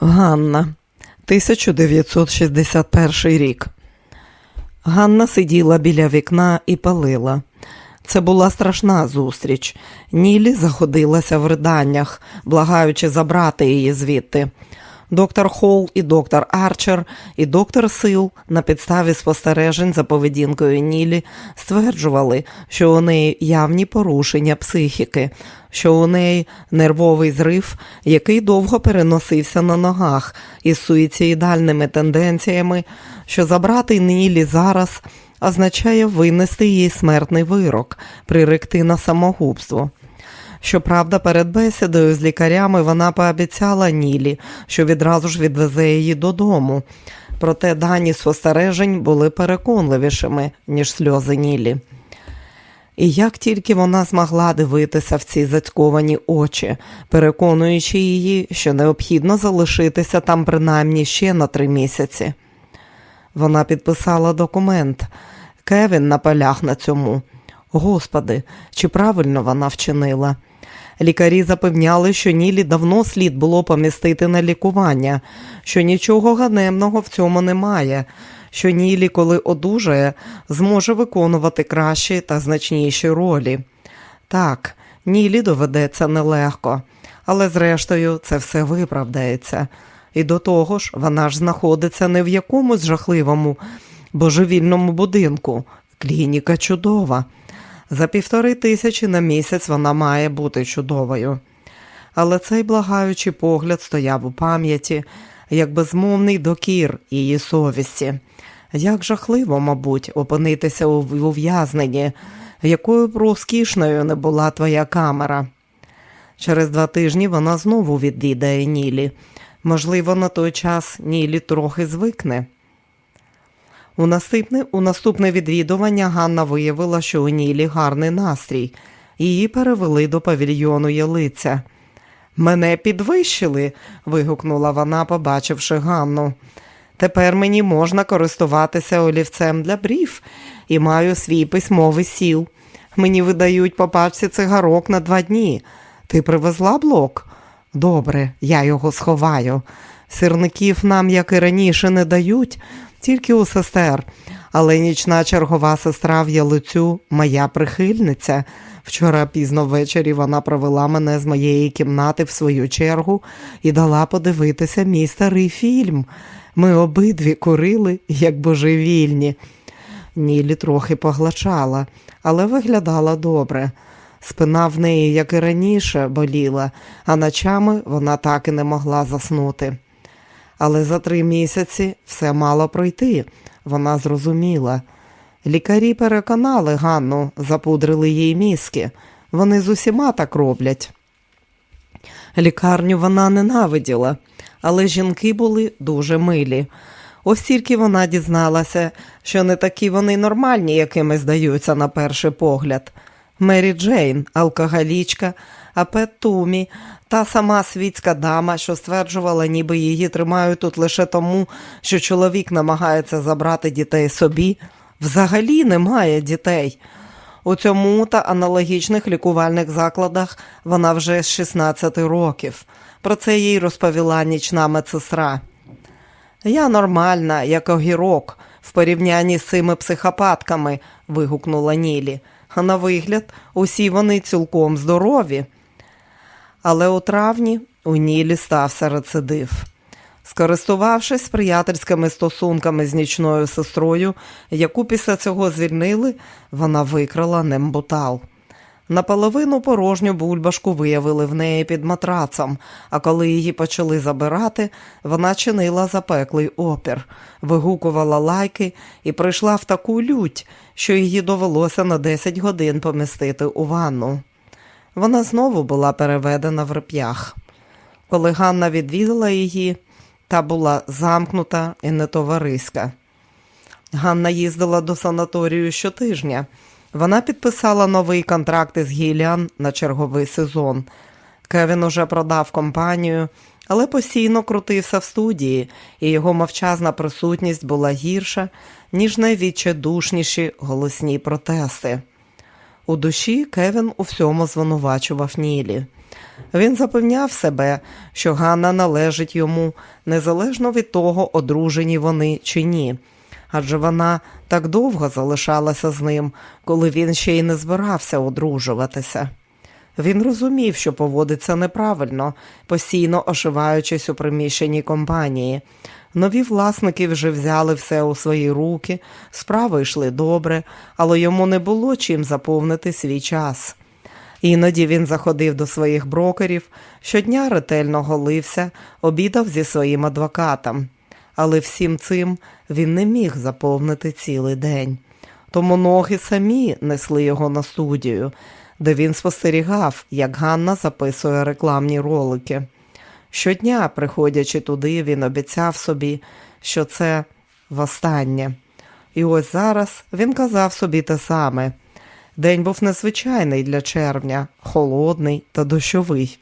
Ганна, 1961 рік. Ганна сиділа біля вікна і палила. Це була страшна зустріч. Нілі заходилася в риданнях, благаючи забрати її звідти. Доктор Холл і доктор Арчер, і доктор Сил на підставі спостережень за поведінкою Нілі стверджували, що у неї явні порушення психіки, що у неї нервовий зрив, який довго переносився на ногах із суїцидальними тенденціями, що забрати Нілі зараз означає винести їй смертний вирок, приректи на самогубство. Щоправда, перед бесідою з лікарями вона пообіцяла Нілі, що відразу ж відвезе її додому. Проте дані спостережень були переконливішими, ніж сльози Нілі. І як тільки вона змогла дивитися в ці зацьковані очі, переконуючи її, що необхідно залишитися там принаймні ще на три місяці. Вона підписала документ. Кевін наполяг на цьому. Господи, чи правильно вона вчинила? Лікарі запевняли, що Нілі давно слід було помістити на лікування, що нічого ганебного в цьому немає, що Нілі, коли одужає, зможе виконувати кращі та значніші ролі. Так, Нілі доведеться нелегко, але зрештою це все виправдається. І до того ж, вона ж знаходиться не в якомусь жахливому божевільному будинку. Клініка чудова. За півтори тисячі на місяць вона має бути чудовою. Але цей благаючий погляд стояв у пам'яті, як безмовний докір її совісті. Як жахливо, мабуть, опинитися у ув'язненні, якою б розкішною не була твоя камера. Через два тижні вона знову відвідає Нілі. Можливо, на той час Нілі трохи звикне. У наступне, у наступне відвідування Ганна виявила, що у Нілі гарний настрій. Її перевели до павільйону ялиця. Мене підвищили. вигукнула вона, побачивши Ганну. Тепер мені можна користуватися олівцем для брів і маю свій письмовий сіл. Мені видають по пачці цигарок на два дні. Ти привезла блок? Добре, я його сховаю. Сирників нам, як і раніше, не дають, тільки у сестер, але нічна чергова сестра в ялицю моя прихильниця. Вчора пізно ввечері вона провела мене з моєї кімнати в свою чергу і дала подивитися мій старий фільм. Ми обидві курили, як божевільні. Нілі трохи поглачала, але виглядала добре. Спина в неї, як і раніше, боліла, а ночами вона так і не могла заснути. Але за три місяці все мало пройти, вона зрозуміла. Лікарі переконали Ганну, запудрили їй мізки. Вони з усіма так роблять. Лікарню вона ненавиділа, але жінки були дуже милі. Ось тільки вона дізналася, що не такі вони нормальні, якими здаються на перший погляд. Мері Джейн, алкоголічка, а Пет Тумі, та сама світська дама, що стверджувала, ніби її тримають тут лише тому, що чоловік намагається забрати дітей собі, взагалі немає дітей. У цьому та аналогічних лікувальних закладах вона вже з 16 років. Про це їй розповіла нічна медсестра. Я нормальна, як огірок, в порівнянні з цими психопатками, вигукнула Нілі. На вигляд, усі вони цілком здорові. Але у травні у Нілі стався рецидив. Скористувавшись приятельськими стосунками з нічною сестрою, яку після цього звільнили, вона викрала нембутал. Наполовину порожню бульбашку виявили в неї під матрацом, а коли її почали забирати, вона чинила запеклий опір, вигукувала лайки і прийшла в таку лють, що її довелося на 10 годин помістити у ванну. Вона знову була переведена в реп'ях. Коли Ганна відвідала її, та була замкнута і нетовариська. Ганна їздила до санаторію щотижня. Вона підписала новий контракт із Гіліан на черговий сезон. Кевін уже продав компанію, але постійно крутився в студії, і його мовчазна присутність була гірша, ніж найвідчайдушніші голосні протести. У душі Кевін у всьому звинувачував Нілі. Він запевняв себе, що Ганна належить йому незалежно від того, одружені вони чи ні. Адже вона так довго залишалася з ним, коли він ще й не збирався одружуватися. Він розумів, що поводиться неправильно, постійно ошиваючись у приміщенні компанії. Нові власники вже взяли все у свої руки, справи йшли добре, але йому не було чим заповнити свій час. Іноді він заходив до своїх брокерів, щодня ретельно голився, обідав зі своїм адвокатом. Але всім цим він не міг заповнити цілий день. Тому ноги самі несли його на студію, де він спостерігав, як Ганна записує рекламні ролики. Щодня, приходячи туди, він обіцяв собі, що це востаннє. І ось зараз він казав собі те саме. День був незвичайний для червня, холодний та дощовий.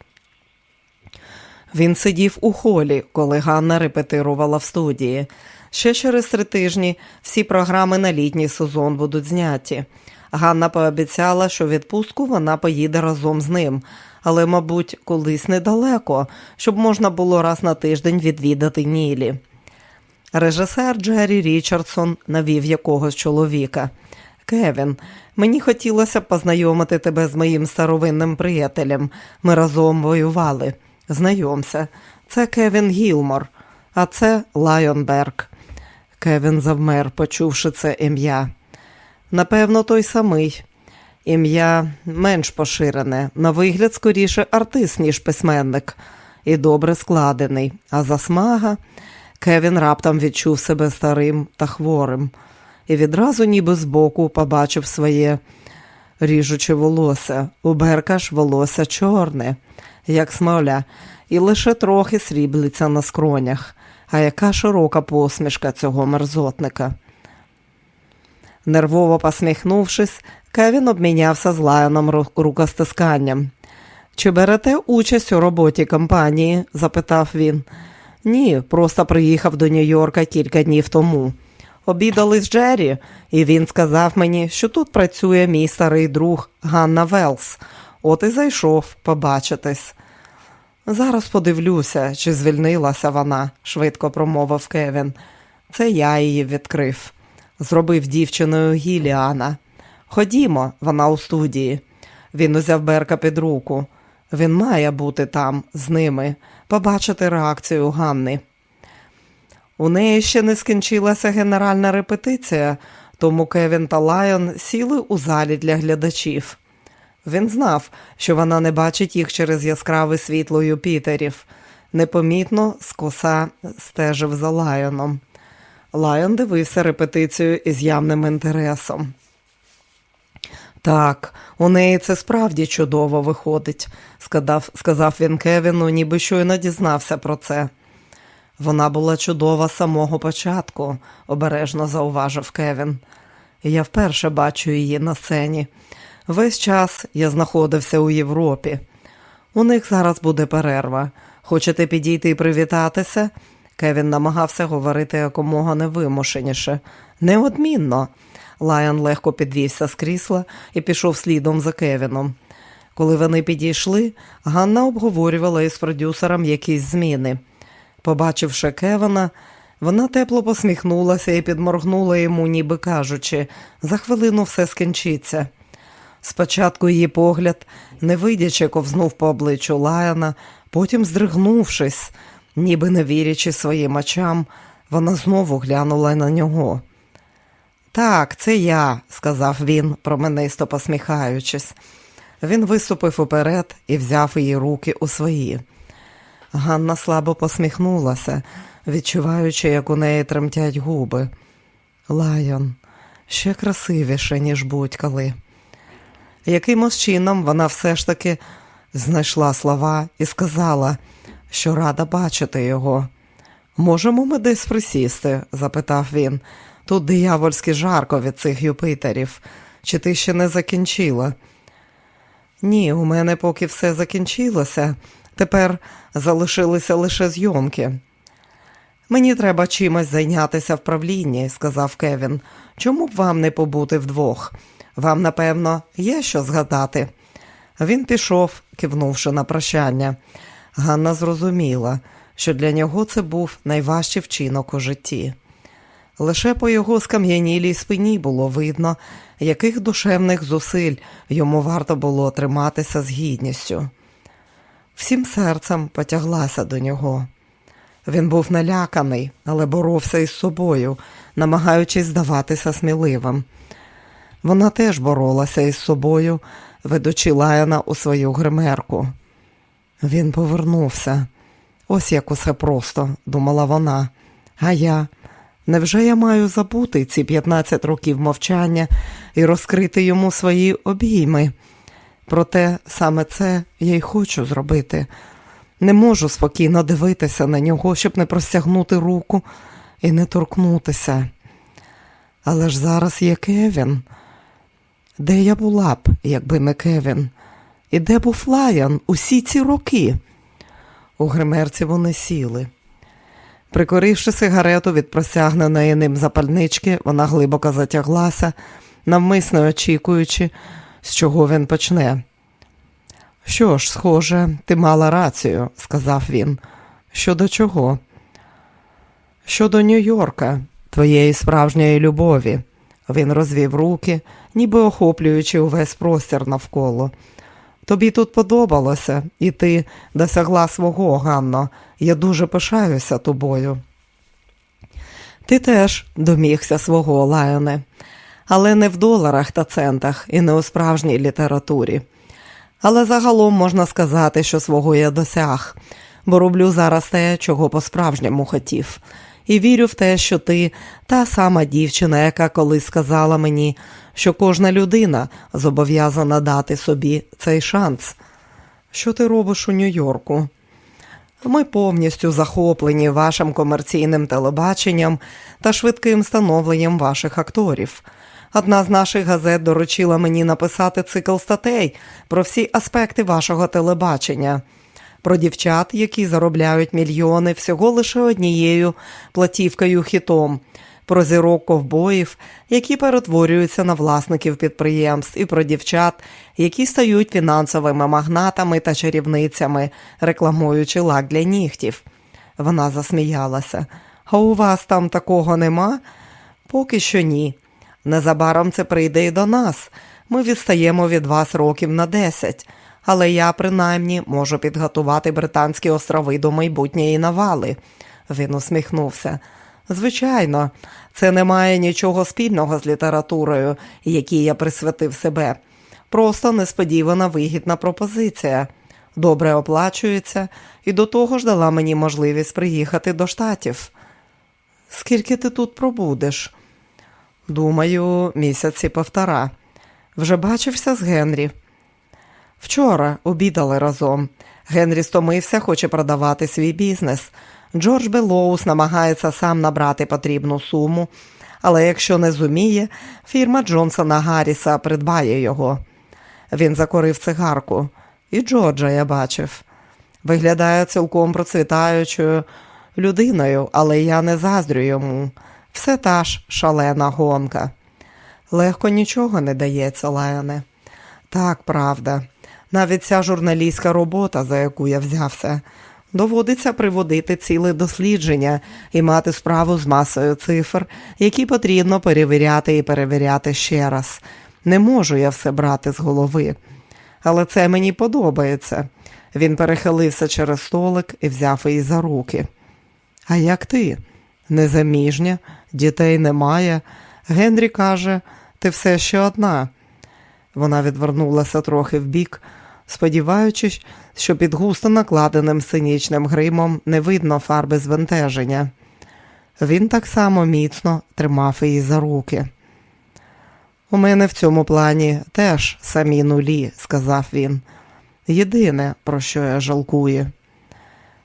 Він сидів у холі, коли Ганна репетирувала в студії. Ще через три тижні всі програми на літній сезон будуть зняті. Ганна пообіцяла, що відпустку вона поїде разом з ним, але, мабуть, колись недалеко, щоб можна було раз на тиждень відвідати Нілі. Режисер Джері Річардсон навів якогось чоловіка. Кевін, мені хотілося б познайомити тебе з моїм старовинним приятелем. Ми разом воювали. Знайомся, це Кевін Гілмор, а це Лайонберг. Кевін завмер, почувши це ім'я. Напевно, той самий. Ім'я менш поширене, на вигляд скоріше артист, ніж письменник, і добре складений. А засмага Кевін раптом відчув себе старим та хворим і відразу, ніби збоку, побачив своє ріжуче волосся. У Берка ж волосся чорне, як смоля, і лише трохи сріблиться на скронях. А яка широка посмішка цього мерзотника. Нервово посміхнувшись, Кевін обмінявся з Лайоном рукостисканням. Чи берете участь у роботі компанії? запитав він. Ні, просто приїхав до Нью-Йорка кілька днів тому. Обідали з Джері, і він сказав мені, що тут працює мій старий друг Ганна Велс. От і зайшов побачитись. Зараз подивлюся, чи звільнилася вона, швидко промовив Кевін. Це я її відкрив. Зробив дівчиною Гіліана. Ходімо, вона у студії. Він узяв Берка під руку. Він має бути там, з ними, побачити реакцію Ганни. У неї ще не скінчилася генеральна репетиція, тому Кевін та Лайон сіли у залі для глядачів. Він знав, що вона не бачить їх через яскраве світло Юпітерів. Непомітно скоса стежив за Лайоном. Лайон дивився репетицію із явним інтересом. Так, у неї це справді чудово виходить, сказав, сказав він Кевіну, ніби щойно дізнався про це. Вона була чудова з самого початку, обережно зауважив Кевін. Я вперше бачу її на сцені. Весь час я знаходився у Європі. У них зараз буде перерва. Хочете підійти і привітатися? Кевін намагався говорити якомога невимушеніше. Неодмінно. Лайон легко підвівся з крісла і пішов слідом за Кевіном. Коли вони підійшли, Ганна обговорювала із продюсером якісь зміни. Побачивши Кевана, вона тепло посміхнулася і підморгнула йому, ніби кажучи, за хвилину все скінчиться. Спочатку її погляд, не вийдячи, ковзнув по обличчю Лаяна, потім, здригнувшись, ніби не вірячи своїм очам, вона знову глянула на нього. Так, це я, сказав він, променисто посміхаючись. Він виступив уперед і взяв її руки у свої. Ганна слабо посміхнулася, відчуваючи, як у неї тремтять губи. Лайон ще красивіше, ніж будь-коли. Якимось чином вона все ж таки знайшла слова і сказала, що рада бачити його. Можемо ми десь присісти? запитав він. Тут диявольськи жарко від цих Юпитерів. Чи ти ще не закінчила? Ні, у мене поки все закінчилося. Тепер залишилися лише зйомки. Мені треба чимось зайнятися в правлінні, сказав Кевін. Чому б вам не побути вдвох? Вам, напевно, є що згадати. Він пішов, кивнувши на прощання. Ганна зрозуміла, що для нього це був найважчий вчинок у житті. Лише по його скам'янілій спині було видно, яких душевних зусиль йому варто було триматися з гідністю. Всім серцем потяглася до нього. Він був наляканий, але боровся із собою, намагаючись здаватися сміливим. Вона теж боролася із собою, ведучи Лаяна у свою гримерку. Він повернувся. Ось як усе просто, думала вона. А я. Невже я маю забути ці 15 років мовчання і розкрити йому свої обійми? Проте саме це я й хочу зробити. Не можу спокійно дивитися на нього, щоб не простягнути руку і не торкнутися. Але ж зараз є Кевін. Де я була б, якби не Кевін? І де був Лаян усі ці роки? У гримерці вони сіли. Прикоривши сигарету від просягненої ним запальнички, вона глибоко затяглася, навмисно очікуючи, з чого він почне. Що ж, схоже, ти мала рацію, сказав він. Щодо чого? Щодо Нью-Йорка, твоєї справжньої любові. Він розвів руки, ніби охоплюючи увесь простір навколо. Тобі тут подобалося, і ти досягла свого, Ганно. Я дуже пишаюся тобою. Ти теж домігся свого, Лайоне, але не в доларах та центах і не у справжній літературі. Але загалом можна сказати, що свого я досяг, бо роблю зараз те, чого по-справжньому хотів, і вірю в те, що ти та сама дівчина, яка колись сказала мені, що кожна людина зобов'язана дати собі цей шанс. Що ти робиш у Нью-Йорку? Ми повністю захоплені вашим комерційним телебаченням та швидким встановленням ваших акторів. Одна з наших газет доручила мені написати цикл статей про всі аспекти вашого телебачення, про дівчат, які заробляють мільйони всього лише однією платівкою хітом, про зірок ковбоїв, які перетворюються на власників підприємств, і про дівчат, які стають фінансовими магнатами та чарівницями, рекламуючи лак для нігтів. Вона засміялася. А у вас там такого нема? Поки що ні. Незабаром це прийде і до нас. Ми відстаємо від вас років на десять, але я, принаймні, можу підготувати Британські острови до майбутньої навали. Він усміхнувся. Звичайно, це не має нічого спільного з літературою, якій я присвятив себе. Просто несподівана вигідна пропозиція. Добре оплачується і до того ж дала мені можливість приїхати до штатів. Скільки ти тут пробудеш? Думаю, місяці півтора. Вже бачився з Генрі. Вчора обідали разом. Генрі стомився, хоче продавати свій бізнес. Джордж Белоус намагається сам набрати потрібну суму, але якщо не зуміє, фірма Джонсона Гарріса придбає його. Він закорив цигарку. І Джорджа я бачив. Виглядає цілком процвітаючою людиною, але я не заздрю йому. Все та ж шалена гонка. Легко нічого не дається, Лаяне. Так, правда. Навіть ця журналістська робота, за яку я взявся, доводиться приводити ціле дослідження і мати справу з масою цифр, які потрібно перевіряти і перевіряти ще раз. Не можу я все брати з голови. Але це мені подобається. Він перехилився через столик і взяв її за руки. А як ти? Незаміжня, дітей немає. Генрі каже, ти все ще одна. Вона відвернулася трохи вбік, сподіваючись, що під густо накладеним синічним гримом не видно фарби звентеження. Він так само міцно тримав її за руки. У мене в цьому плані теж самі нулі, сказав він. Єдине, про що я жалкую.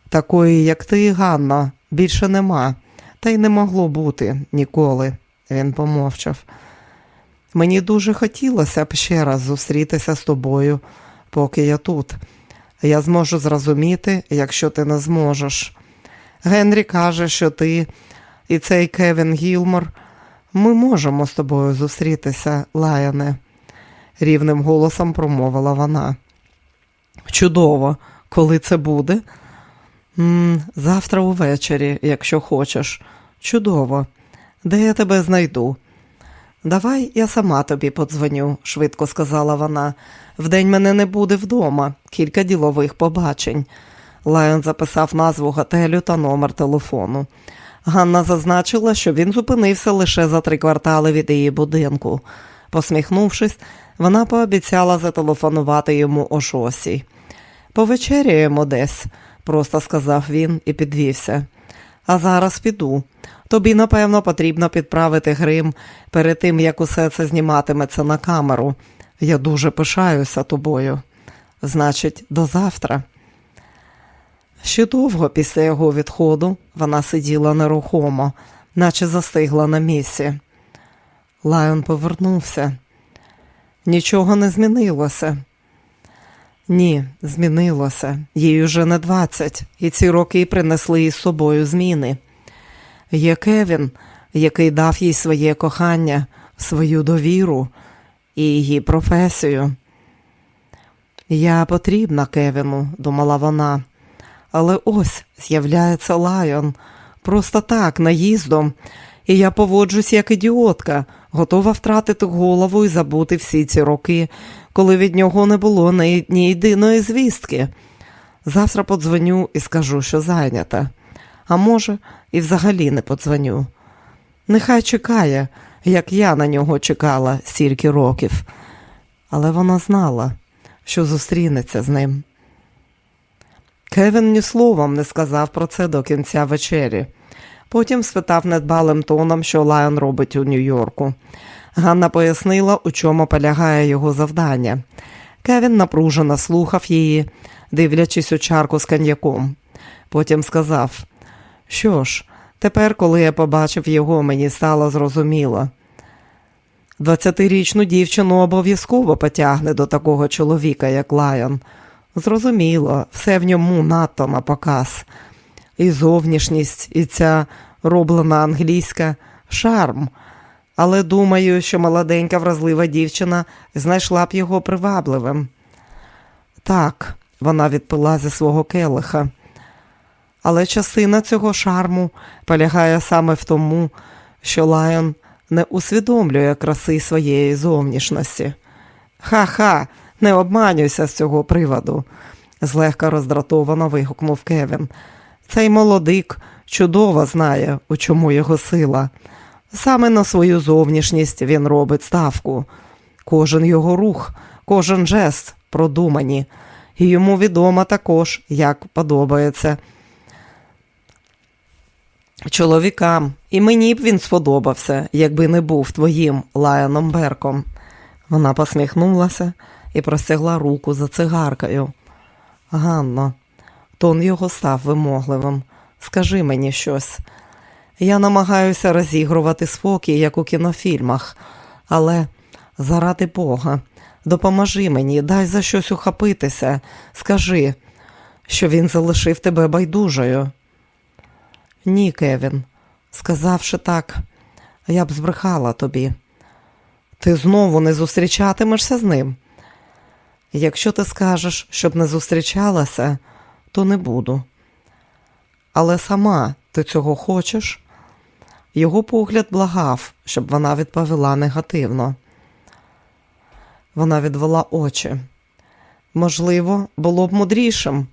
Такої, як ти, Ганна, більше нема, та й не могло бути ніколи, він помовчав. Мені дуже хотілося б ще раз зустрітися з тобою, поки я тут. Я зможу зрозуміти, якщо ти не зможеш. Генрі каже, що ти і цей Кевін Гілмор, ми можемо з тобою зустрітися, Лаяне, рівним голосом промовила вона. Чудово, коли це буде? М, Завтра увечері, якщо хочеш. Чудово. Де я тебе знайду? Давай я сама тобі подзвоню, швидко сказала вона. Вдень мене не буде вдома, кілька ділових побачень. Лайон записав назву готелю та номер телефону. Ганна зазначила, що він зупинився лише за три квартали від її будинку. Посміхнувшись, вона пообіцяла зателефонувати йому о шосій. Повечеряємо десь, просто сказав він і підвівся. А зараз піду. Тобі, напевно, потрібно підправити грим перед тим, як усе це зніматиметься на камеру. Я дуже пишаюся тобою. Значить, до завтра. Ще довго після його відходу вона сиділа нерухомо, наче застигла на місці. Лайон повернувся. Нічого не змінилося. Ні, змінилося. Їй уже не двадцять, і ці роки принесли із собою зміни. Є Кевін, який дав їй своє кохання, свою довіру і її професію. Я потрібна Кевіну, думала вона, але ось з'являється Лайон, просто так, наїздом, і я поводжусь як ідіотка, готова втратити голову і забути всі ці роки, коли від нього не було ні, єдиної звістки. Завтра подзвоню і скажу, що зайнята. А може, і взагалі не подзвоню. Нехай чекає, як я на нього чекала стільки років, але вона знала, що зустрінеться з ним. Кевін ні словом не сказав про це до кінця вечері. Потім спитав недбалим тоном, що Лайон робить у Нью-Йорку. Ганна пояснила, у чому полягає його завдання. Кевін напружено слухав її, дивлячись у чарку з коньяком. Потім сказав: Що ж, тепер, коли я побачив його, мені стало зрозуміло. Двадцятирічну дівчину обов'язково потягне до такого чоловіка, як Лайон. Зрозуміло, все в ньому надто на показ. І зовнішність, і ця роблена англійська шарм. Але думаю, що молоденька вразлива дівчина знайшла б його привабливим. Так, вона відпила зі свого келиха. Але частина цього шарму полягає саме в тому, що Лайон не усвідомлює краси своєї зовнішності. Ха-ха, не обманюйся з цього приводу, злегка роздратовано вигукнув Кевін. Цей молодик чудово знає, у чому його сила. Саме на свою зовнішність він робить ставку. Кожен його рух, кожен жест продумані, і йому відомо також, як подобається. Чоловікам, і мені б він сподобався, якби не був твоїм Лайоном Берком. Вона посміхнулася і простягла руку за цигаркою. Ганно, тон його став вимогливим. Скажи мені щось. Я намагаюся розігрувати спокій, як у кінофільмах, але заради Бога, допоможи мені, дай за щось ухопитися. Скажи, що він залишив тебе байдужою. Ні, Кевін, сказавши так, я б збрехала тобі. Ти знову не зустрічатимешся з ним. Якщо ти скажеш, щоб не зустрічалася, то не буду. Але сама ти цього хочеш? Його погляд благав, щоб вона відповіла негативно. Вона відвела очі. Можливо, було б мудрішим,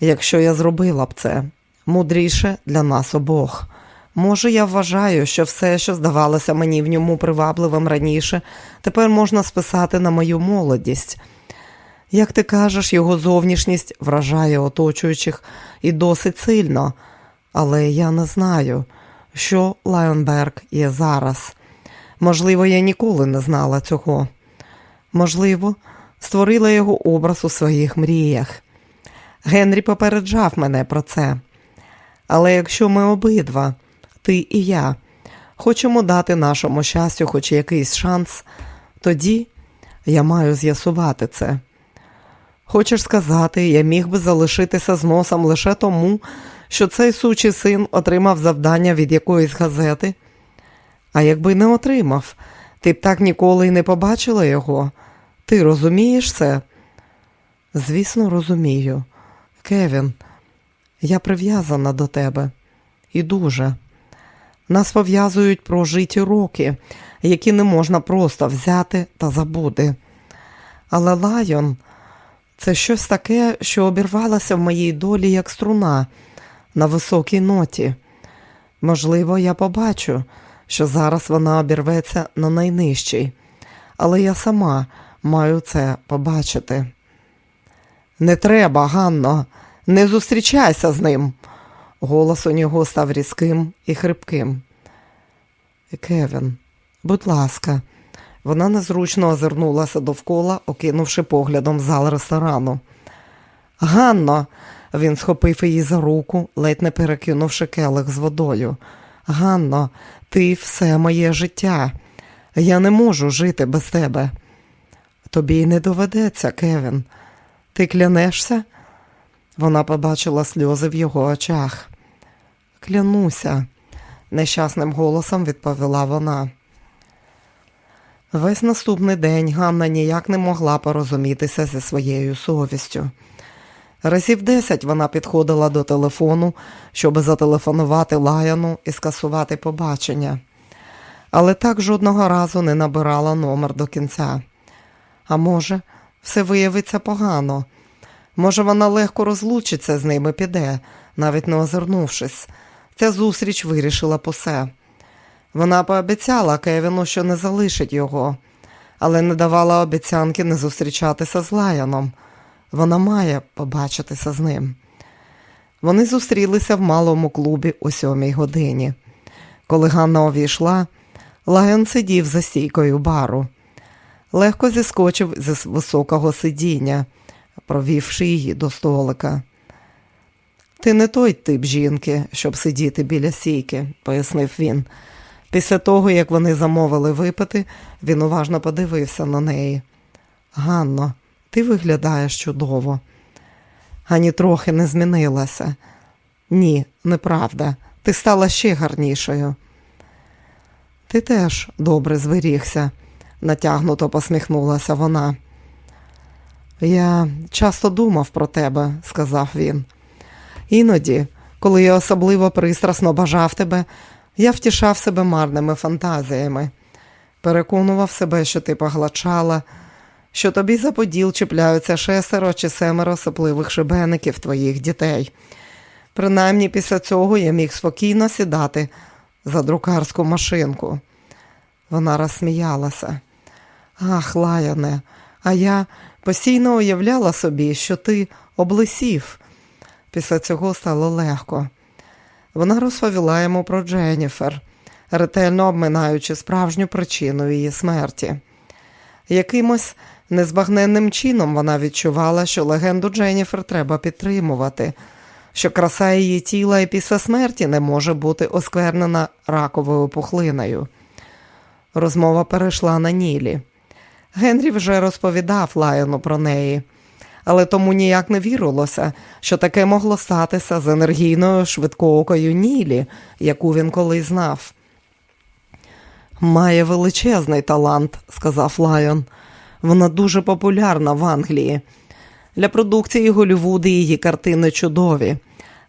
якщо я зробила б це, мудріше для нас обох. Може, я вважаю, що все, що здавалося мені в ньому привабливим раніше, тепер можна списати на мою молодість. Як ти кажеш, його зовнішність вражає оточуючих і досить сильно, але я не знаю, що Лайонберг є зараз. Можливо, я ніколи не знала цього. Можливо, створила його образ у своїх мріях. Генрі попереджав мене про це. Але якщо ми обидва, ти і я, хочемо дати нашому щастю хоч якийсь шанс, тоді я маю з'ясувати це. Хочеш сказати, я міг би залишитися з носом лише тому, що цей сучий син отримав завдання від якоїсь газети? А якби не отримав, ти б так ніколи й не побачила його. Ти розумієш це? Звісно, розумію. Кевін, я прив'язана до тебе і дуже. Нас пов'язують прожиті роки, які не можна просто взяти та забути. Але Лайон це щось таке, що обірвалося в моїй долі як струна на високій ноті. Можливо, я побачу, що зараз вона обірветься на найнижчій, але я сама маю це побачити. Не треба, Ганно, не зустрічайся з ним. Голос у нього став різким і хрипким. Кевін, будь ласка, вона незручно озирнулася довкола, окинувши поглядом зал ресторану. Ганно, він схопив її за руку, ледь не перекинувши келих з водою. Ганно, ти все моє життя. Я не можу жити без тебе. Тобі й не доведеться, Кевін. Ти клянешся? Вона побачила сльози в його очах. Клянуся, нещасним голосом відповіла вона. Весь наступний день Ганна ніяк не могла порозумітися зі своєю совістю. Разів десять вона підходила до телефону, щоб зателефонувати Лаяну і скасувати побачення, але так жодного разу не набирала номер до кінця. А може, все виявиться погано. Може, вона легко розлучиться з ними піде, навіть не озирнувшись. Ця зустріч вирішила посе. Вона пообіцяла Кевіну, що не залишить його, але не давала обіцянки не зустрічатися з Лаяном. Вона має побачитися з ним. Вони зустрілися в малому клубі о сьомій годині. Коли Ганна увійшла, Лайон сидів за стійкою бару. Легко зіскочив з високого сидіння, провівши її до столика. Ти не той тип жінки, щоб сидіти біля сійки, пояснив він. Після того, як вони замовили випити, він уважно подивився на неї. Ганно, ти виглядаєш чудово. Ані трохи не змінилася. Ні, неправда. Ти стала ще гарнішою. Ти теж добре зберігся, натягнуто посміхнулася вона. Я часто думав про тебе, сказав він. Іноді, коли я особливо пристрасно бажав тебе, я втішав себе марними фантазіями, переконував себе, що ти поглачала, що тобі за поділ чіпляються шестеро чи семеро сопливих шибеників твоїх дітей. Принаймні після цього я міг спокійно сідати за друкарську машинку. Вона розсміялася. Ах, Лаяне, а я постійно уявляла собі, що ти облисів. Після цього стало легко. Вона розповіла йому про Дженніфер, ретельно обминаючи справжню причину її смерті. Якимось незбагненним чином вона відчувала, що легенду Дженніфер треба підтримувати, що краса її тіла і після смерті не може бути осквернена раковою пухлиною. Розмова перейшла на Нілі. Генрі вже розповідав Лайону про неї але тому ніяк не вірилося, що таке могло статися з енергійною швидкоокою Нілі, яку він колись знав. Має величезний талант, сказав Лайон. Вона дуже популярна в Англії. Для продукції Голлівуду її картини чудові.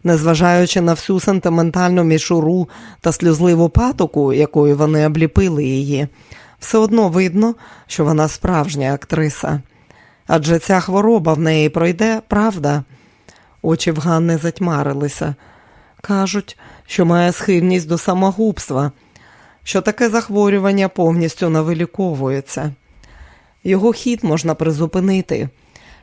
Незважаючи на всю сентиментальну мішуру та сльозливу патоку, якою вони обліпили її, все одно видно, що вона справжня актриса адже ця хвороба в неї пройде, правда? Очі в Ганни затьмарилися. Кажуть, що має схильність до самогубства, що таке захворювання повністю навиліковується. Його хід можна призупинити,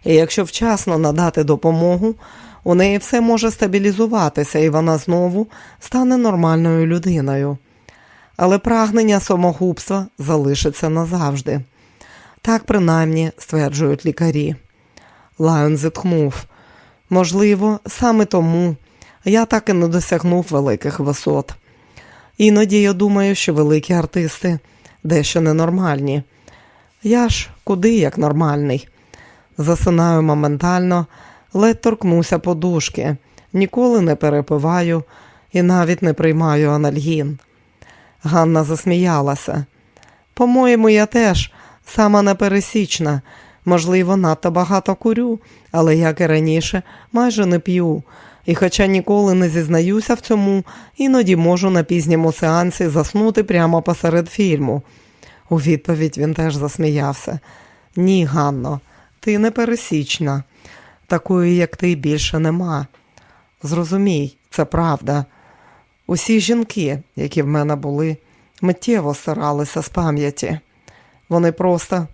і якщо вчасно надати допомогу, у неї все може стабілізуватися, і вона знову стане нормальною людиною. Але прагнення самогубства залишиться назавжди. Так принаймні стверджують лікарі. Лайон зітхнув. Можливо, саме тому я так і не досягнув великих висот. Іноді я думаю, що великі артисти дещо ненормальні. Я ж куди як нормальний. Засинаю моментально, ледь торкнуся подушки, ніколи не перепиваю і навіть не приймаю анальгін. Ганна засміялася. По-моєму, я теж сама непересічна. Можливо, надто багато курю, але як і раніше, майже не п'ю. І, хоча ніколи не зізнаюся в цьому, іноді можу на пізньому сеансі заснути прямо посеред фільму. У відповідь він теж засміявся. Ні, Ганно, ти не пересічна. Такої, як ти, більше нема. Зрозумій, це правда. Усі жінки, які в мене були, миттєво старалися з пам'яті. Вони просто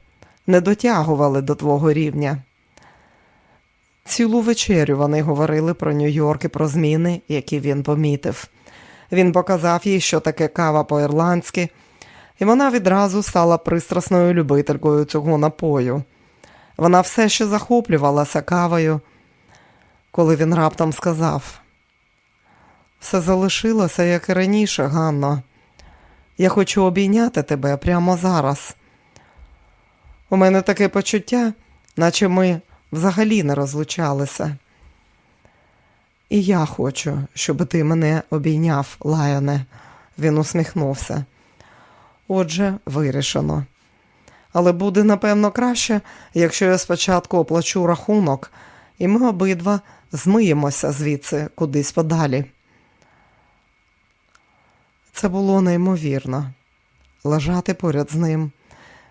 не дотягували до твого рівня. Цілу вечерю вони говорили про Нью-Йорк і про зміни, які він помітив. Він показав їй, що таке кава по-ірландськи, і вона відразу стала пристрасною любителькою цього напою. Вона все ще захоплювалася кавою, коли він раптом сказав: все залишилося, як і раніше, Ганно. Я хочу обійняти тебе прямо зараз. У мене таке почуття, наче ми взагалі не розлучалися. І я хочу, щоб ти мене обійняв, Лаяне, він усміхнувся. Отже, вирішено. Але буде, напевно, краще, якщо я спочатку оплачу рахунок, і ми обидва змиємося звідси кудись подалі. Це було неймовірно лежати поряд з ним,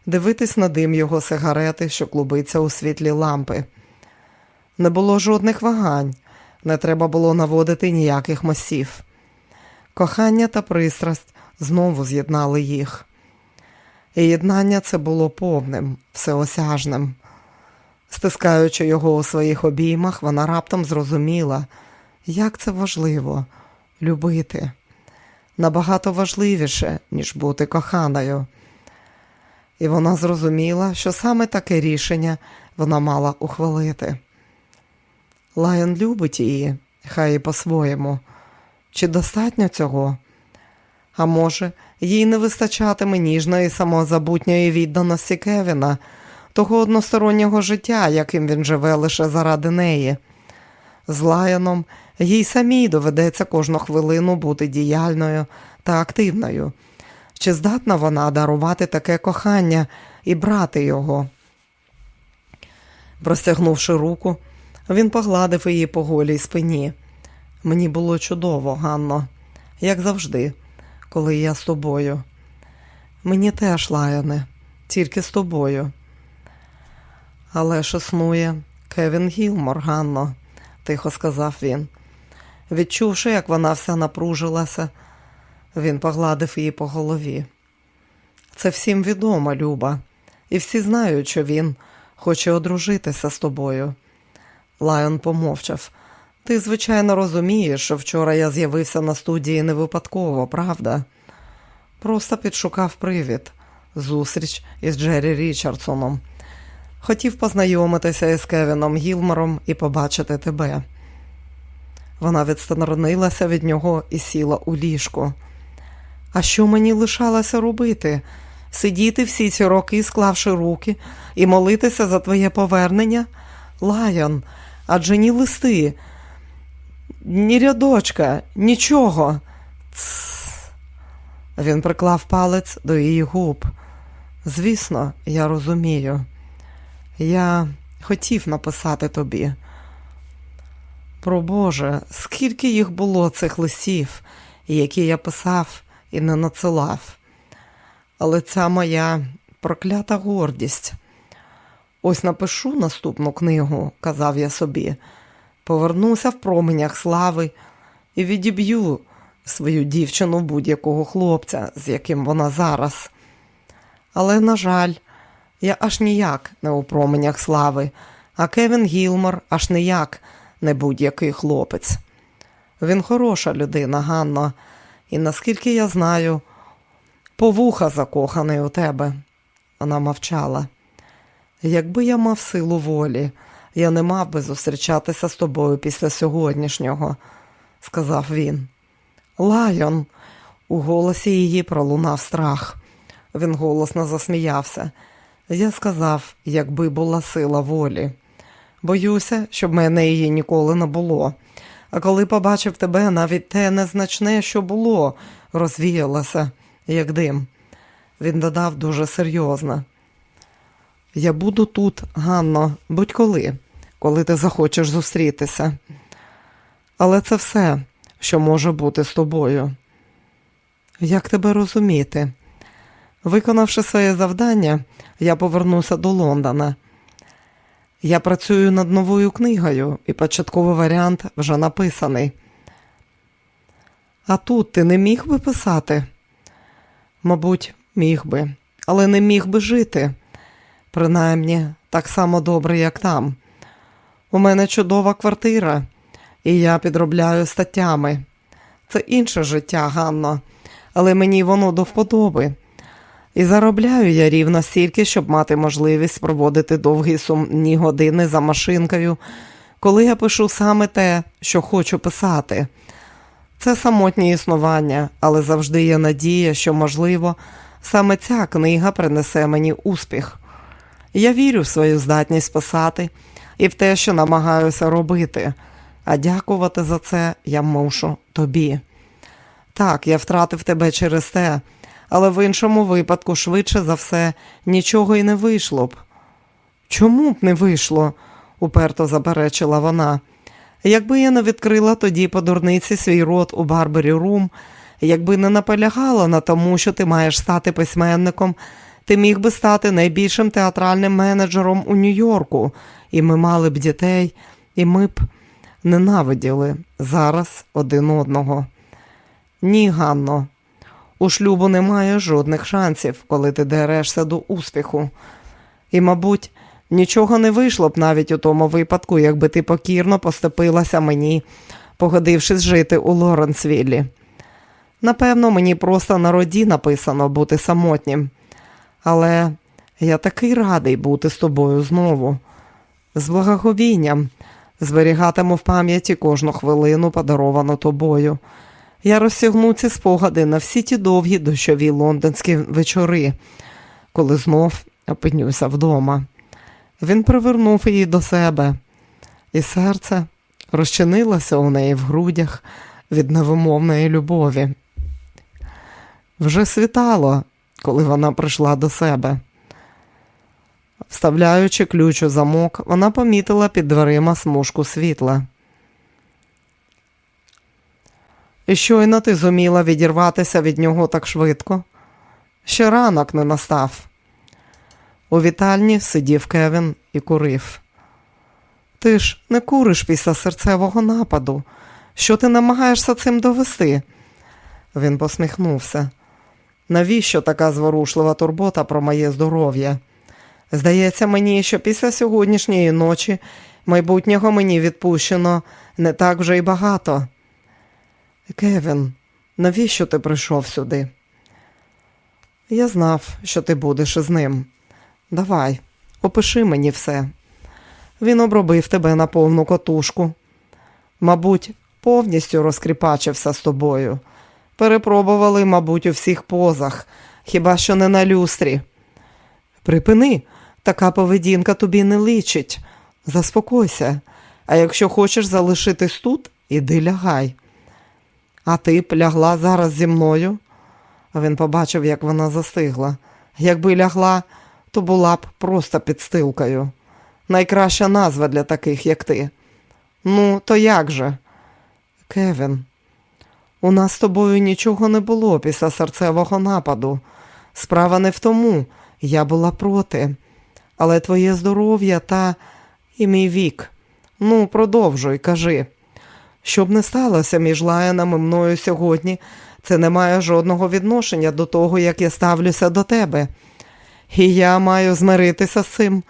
дивитись на дим його сигарети, що клубиться у світлі лампи. Не було жодних вагань, не треба було наводити ніяких масів. Кохання та пристрасть знову з'єднали їх. І єднання це було повним, всеосяжним. Стискаючи його у своїх обіймах, вона раптом зрозуміла, як це важливо любити. Набагато важливіше, ніж бути коханою. І вона зрозуміла, що саме таке рішення вона мала ухвалити. Лайон любить її, хай і по-своєму. Чи достатньо цього? А може, їй не вистачатиме ніжної самозабутньої відданості Кевіна, того одностороннього життя, яким він живе лише заради неї. З Лайоном їй самій доведеться кожну хвилину бути діяльною та активною. Чи здатна вона дарувати таке кохання і брати його? Простягнувши руку, він погладив її по голій спині. Мені було чудово, Ганно, як завжди, коли я з тобою. Мені теж лаяне, тільки з тобою. Але ж існує Кевін Гілмор, Ганно, тихо сказав він. Відчувши, як вона вся напружилася, він погладив її по голові. Це всім відомо, Люба, і всі знають, що він хоче одружитися з тобою. Лайон помовчав. Ти, звичайно, розумієш, що вчора я з'явився на студії не випадково, правда? Просто підшукав привід, зустріч із Джері Річардсоном. Хотів познайомитися із Кевіном Гілмором і побачити тебе. Вона відсторонилася від нього і сіла у ліжку. А що мені лишалося робити? Сидіти всі ці роки, склавши руки, і молитися за твоє повернення? Лайон, адже ні листи, ні рядочка, нічого. Цс. Він приклав палець до її губ. Звісно, я розумію. Я хотів написати тобі. Про Боже, скільки їх було цих листів, які я писав і не надсилав. Але ця моя проклята гордість. Ось напишу наступну книгу, казав я собі, повернуся в променях слави і відіб'ю свою дівчину будь-якого хлопця, з яким вона зараз. Але, на жаль, я аж ніяк не у променях слави, а Кевін Гілмор аж ніяк не будь-який хлопець. Він хороша людина, Ганно, і наскільки я знаю, повуха закоханий у тебе. Вона мовчала. Якби я мав силу волі, я не мав би зустрічатися з тобою після сьогоднішнього, сказав він. Лайон, у голосі її пролунав страх. Він голосно засміявся. Я сказав, якби була сила волі. Боюся, щоб мене її ніколи не було. А коли побачив тебе, навіть те незначне, що було, розвіялося, як дим. Він додав дуже серйозно. Я буду тут, Ганно, будь-коли, коли ти захочеш зустрітися. Але це все, що може бути з тобою. Як тебе розуміти? Виконавши своє завдання, я повернуся до Лондона. Я працюю над новою книгою, і початковий варіант вже написаний. А тут ти не міг би писати? Мабуть, міг би, але не міг би жити. Принаймні, так само добре, як там. У мене чудова квартира, і я підробляю статтями. Це інше життя, Ганно, але мені воно до вподоби. І заробляю я рівно стільки, щоб мати можливість проводити довгі сумні години за машинкою, коли я пишу саме те, що хочу писати. Це самотнє існування, але завжди є надія, що, можливо, саме ця книга принесе мені успіх. Я вірю в свою здатність писати і в те, що намагаюся робити, а дякувати за це я мушу тобі. Так, я втратив тебе через те, але в іншому випадку, швидше за все, нічого й не вийшло б. Чому б не вийшло? уперто заперечила вона. Якби я не відкрила тоді по дурниці свій рот у Барбері Рум, якби не наполягала на тому, що ти маєш стати письменником, ти міг би стати найбільшим театральним менеджером у Нью-Йорку, і ми мали б дітей, і ми б ненавиділи зараз один одного. Ні, Ганно, у шлюбу немає жодних шансів, коли ти дерешся до успіху. І, мабуть, нічого не вийшло б навіть у тому випадку, якби ти покірно поступилася мені, погодившись жити у Лоренсвіллі. Напевно, мені просто на роді написано бути самотнім. Але я такий радий бути з тобою знову. З благоговінням зберігатиму в пам'яті кожну хвилину, подаровану тобою. Я розсягну ці спогади на всі ті довгі дощові лондонські вечори, коли знов опинюся вдома. Він привернув її до себе, і серце розчинилося у неї в грудях від невимовної любові. Вже світало, коли вона прийшла до себе. Вставляючи ключ у замок, вона помітила під дверима смужку світла. І щойно ти зуміла відірватися від нього так швидко. Ще ранок не настав. У вітальні сидів Кевін і курив. Ти ж не куриш після серцевого нападу. Що ти намагаєшся цим довести? Він посміхнувся. Навіщо така зворушлива турбота про моє здоров'я? Здається мені, що після сьогоднішньої ночі майбутнього мені відпущено не так вже й багато. Кевін, навіщо ти прийшов сюди? Я знав, що ти будеш із ним. Давай, опиши мені все. Він обробив тебе на повну котушку. Мабуть, повністю розкріпачився з тобою. Перепробували, мабуть, у всіх позах, хіба що не на люстрі. Припини, така поведінка тобі не личить. Заспокойся, а якщо хочеш залишитись тут, іди лягай. А ти б лягла зараз зі мною? Він побачив, як вона застигла. Якби лягла, то була б просто підстилкою. Найкраща назва для таких, як ти. Ну, то як же? Кевін, у нас з тобою нічого не було після серцевого нападу. Справа не в тому, я була проти. Але твоє здоров'я та і мій вік. Ну, продовжуй, кажи. Щоб не сталося між Лаєном і мною сьогодні, це не має жодного відношення до того, як я ставлюся до тебе. І я маю змиритися з цим.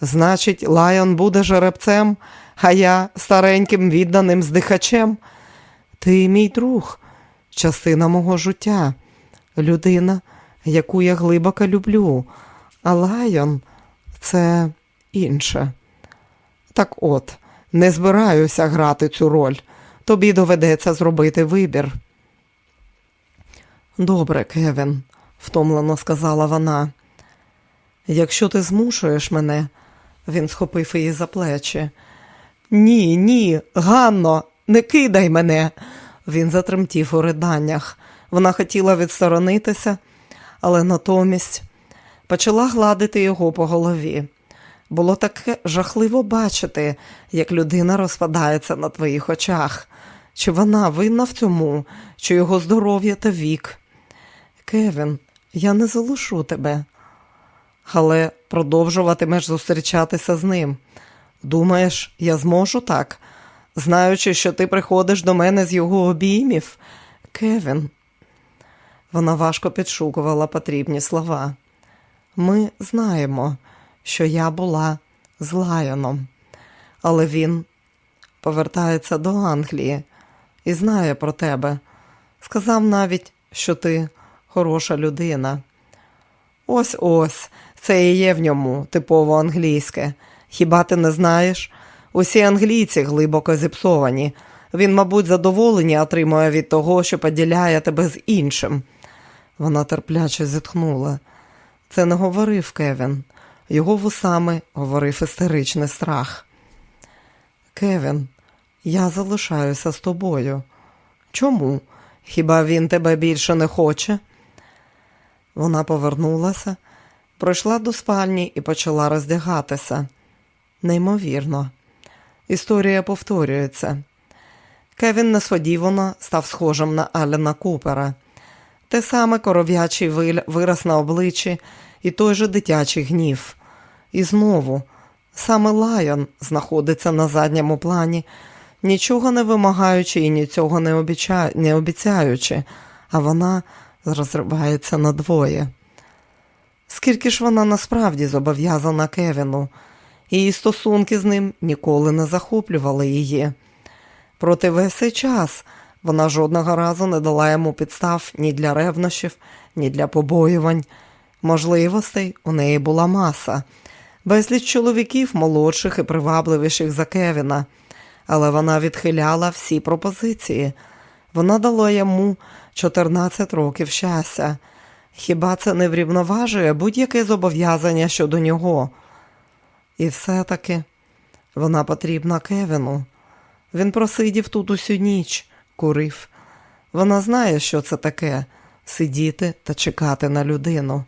Значить, Лайон буде жеребцем, а я стареньким відданим здихачем. Ти мій друг, частина мого життя, людина, яку я глибоко люблю, а Лайон це інше. Так от, не збираюся грати цю роль. Тобі доведеться зробити вибір. Добре, Кевін, втомлено сказала вона. Якщо ти змушуєш мене, він схопив її за плечі. Ні, ні, Ганно, не кидай мене. Він затремтів у риданнях. Вона хотіла відсторонитися, але натомість почала гладити його по голові. Було таке жахливо бачити, як людина розпадається на твоїх очах. Чи вона винна в цьому, чи його здоров'я та вік? Кевін, я не залишу тебе, але продовжуватимеш зустрічатися з ним. Думаєш, я зможу так, знаючи, що ти приходиш до мене з його обіймів? Кевін. Вона важко підшукувала потрібні слова. Ми знаємо, що я була з Лайоном, але він повертається до Англії і знає про тебе. Сказав навіть, що ти хороша людина. Ось ось, це і є в ньому типово англійське. Хіба ти не знаєш? Усі англійці глибоко зіпсовані. Він, мабуть, задоволення отримує від того, що поділяє тебе з іншим. Вона терпляче зітхнула. Це не говорив Кевін. Його вусами говорив істеричний страх. Кевін, я залишаюся з тобою. Чому? Хіба він тебе більше не хоче? Вона повернулася, пройшла до спальні і почала роздягатися. Неймовірно, історія повторюється. Кевін несподівано став схожим на Алена Купера. Те саме коров'ячий вираз на обличчі і той же дитячий гнів. І знову саме Лайон знаходиться на задньому плані, нічого не вимагаючи і нічого не, обіця... не обіцяючи, а вона розривається надвоє. Скільки ж вона насправді зобов'язана Кевіну, її стосунки з ним ніколи не захоплювали її. Проте весь цей час вона жодного разу не дала йому підстав ні для ревнощів, ні для побоювань. Можливостей у неї була маса, безліч чоловіків молодших і привабливіших за Кевіна, але вона відхиляла всі пропозиції. Вона дала йому 14 років щастя. Хіба це не врівноважує будь-яке зобов'язання щодо нього? І все-таки вона потрібна Кевіну. Він просидів тут усю ніч, курив. Вона знає, що це таке сидіти та чекати на людину.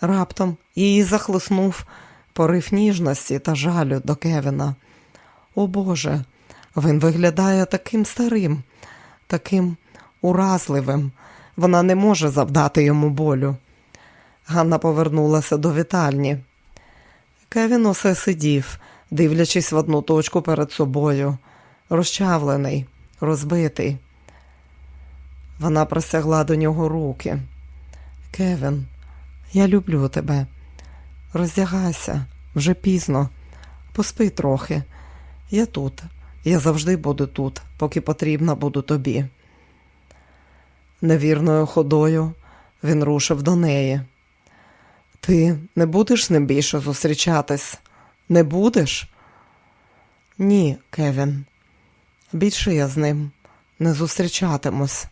Раптом її захлиснув порив ніжності та жалю до Кевіна. О Боже, він виглядає таким старим, таким уразливим. Вона не може завдати йому болю. Ганна повернулася до вітальні. Кевін усе сидів, дивлячись в одну точку перед собою, розчавлений, розбитий. Вона простягла до нього руки. Кевін, я люблю тебе. Роздягайся, вже пізно, поспи трохи. Я тут, я завжди буду тут, поки потрібна буду тобі. Невірною ходою він рушив до неї. Ти не будеш з ним більше зустрічатись? Не будеш? Ні, Кевін. Більше я з ним не зустрічатимусь.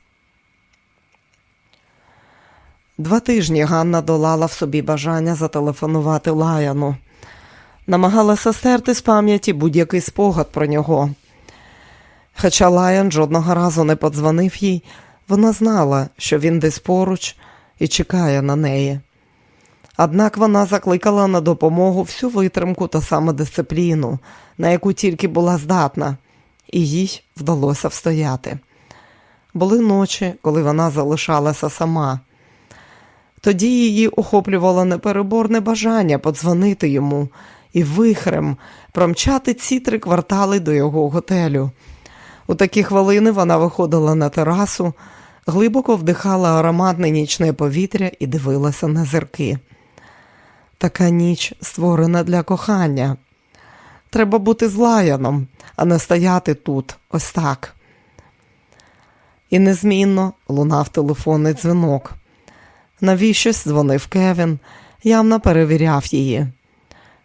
Два тижні Ганна долала в собі бажання зателефонувати Лаяну, намагалася стерти з пам'яті будь-який спогад про нього. Хоча Лаян жодного разу не подзвонив їй, вона знала, що він десь поруч і чекає на неї. Однак вона закликала на допомогу всю витримку та самодисципліну, на яку тільки була здатна, і їй вдалося встояти. Були ночі, коли вона залишалася сама. Тоді її охоплювало непереборне бажання подзвонити йому і вихрем промчати ці три квартали до його готелю. У такі хвилини вона виходила на терасу, глибоко вдихала ароматне нічне повітря і дивилася на зірки. Така ніч створена для кохання. Треба бути злаяном, а не стояти тут, ось так. І незмінно лунав телефонний дзвінок. Навіщось дзвонив Кевін, явно перевіряв її.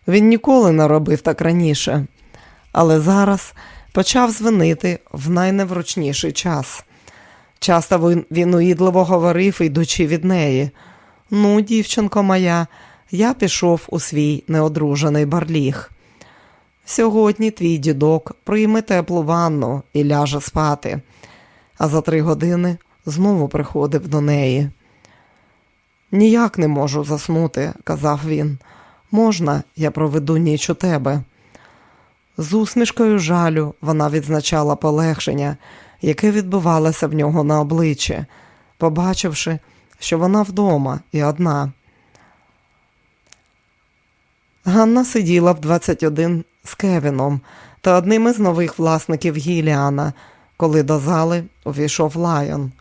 Він ніколи не робив так раніше, але зараз почав дзвонити в найневручніший час. Часто він уїдливо говорив, йдучи від неї. Ну, дівчинко моя, я пішов у свій неодружений барліг. Сьогодні твій дідок прийме теплу ванну і ляже спати, а за три години знову приходив до неї. Ніяк не можу заснути, казав він. Можна, я проведу ніч у тебе. З усмішкою жалю вона відзначала полегшення, яке відбувалося в нього на обличчі, побачивши, що вона вдома і одна. Ганна сиділа в 21 з Кевіном та одним із нових власників Гіліана, коли до зали увійшов Лайон.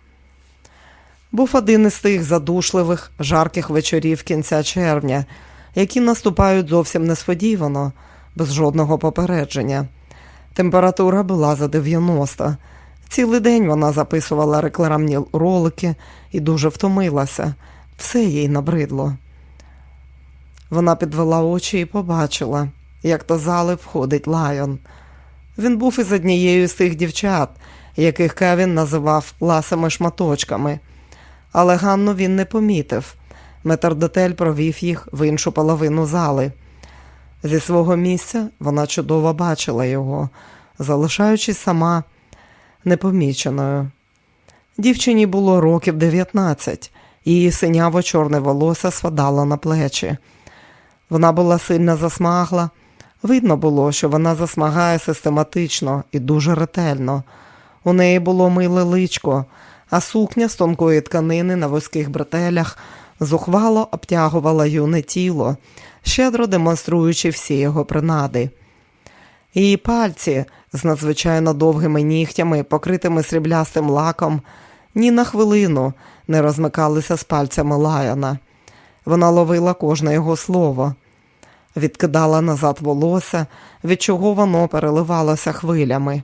Був один із тих задушливих, жарких вечорів кінця червня, які наступають зовсім несподівано, без жодного попередження. Температура була за 90. Цілий день вона записувала рекламні ролики і дуже втомилася. Все їй набридло. Вона підвела очі і побачила, як до зали входить Лайон. Він був із однією з тих дівчат, яких Кевін називав ласими шматочками. Але Ганну він не помітив. Метрдотель провів їх в іншу половину зали. Зі свого місця вона чудово бачила його, залишаючись сама непоміченою. Дівчині було років 19, її синяво чорне волосся спадало на плечі. Вона була сильно засмагла. Видно було, що вона засмагає систематично і дуже ретельно. У неї було миле личко, а сукня з тонкої тканини на вузьких бретелях зухвало обтягувала юне тіло, щедро демонструючи всі його принади. Її пальці з надзвичайно довгими нігтями, покритими сріблястим лаком, ні на хвилину не розмикалися з пальцями лаяна. Вона ловила кожне його слово, відкидала назад волосся, від чого воно переливалося хвилями.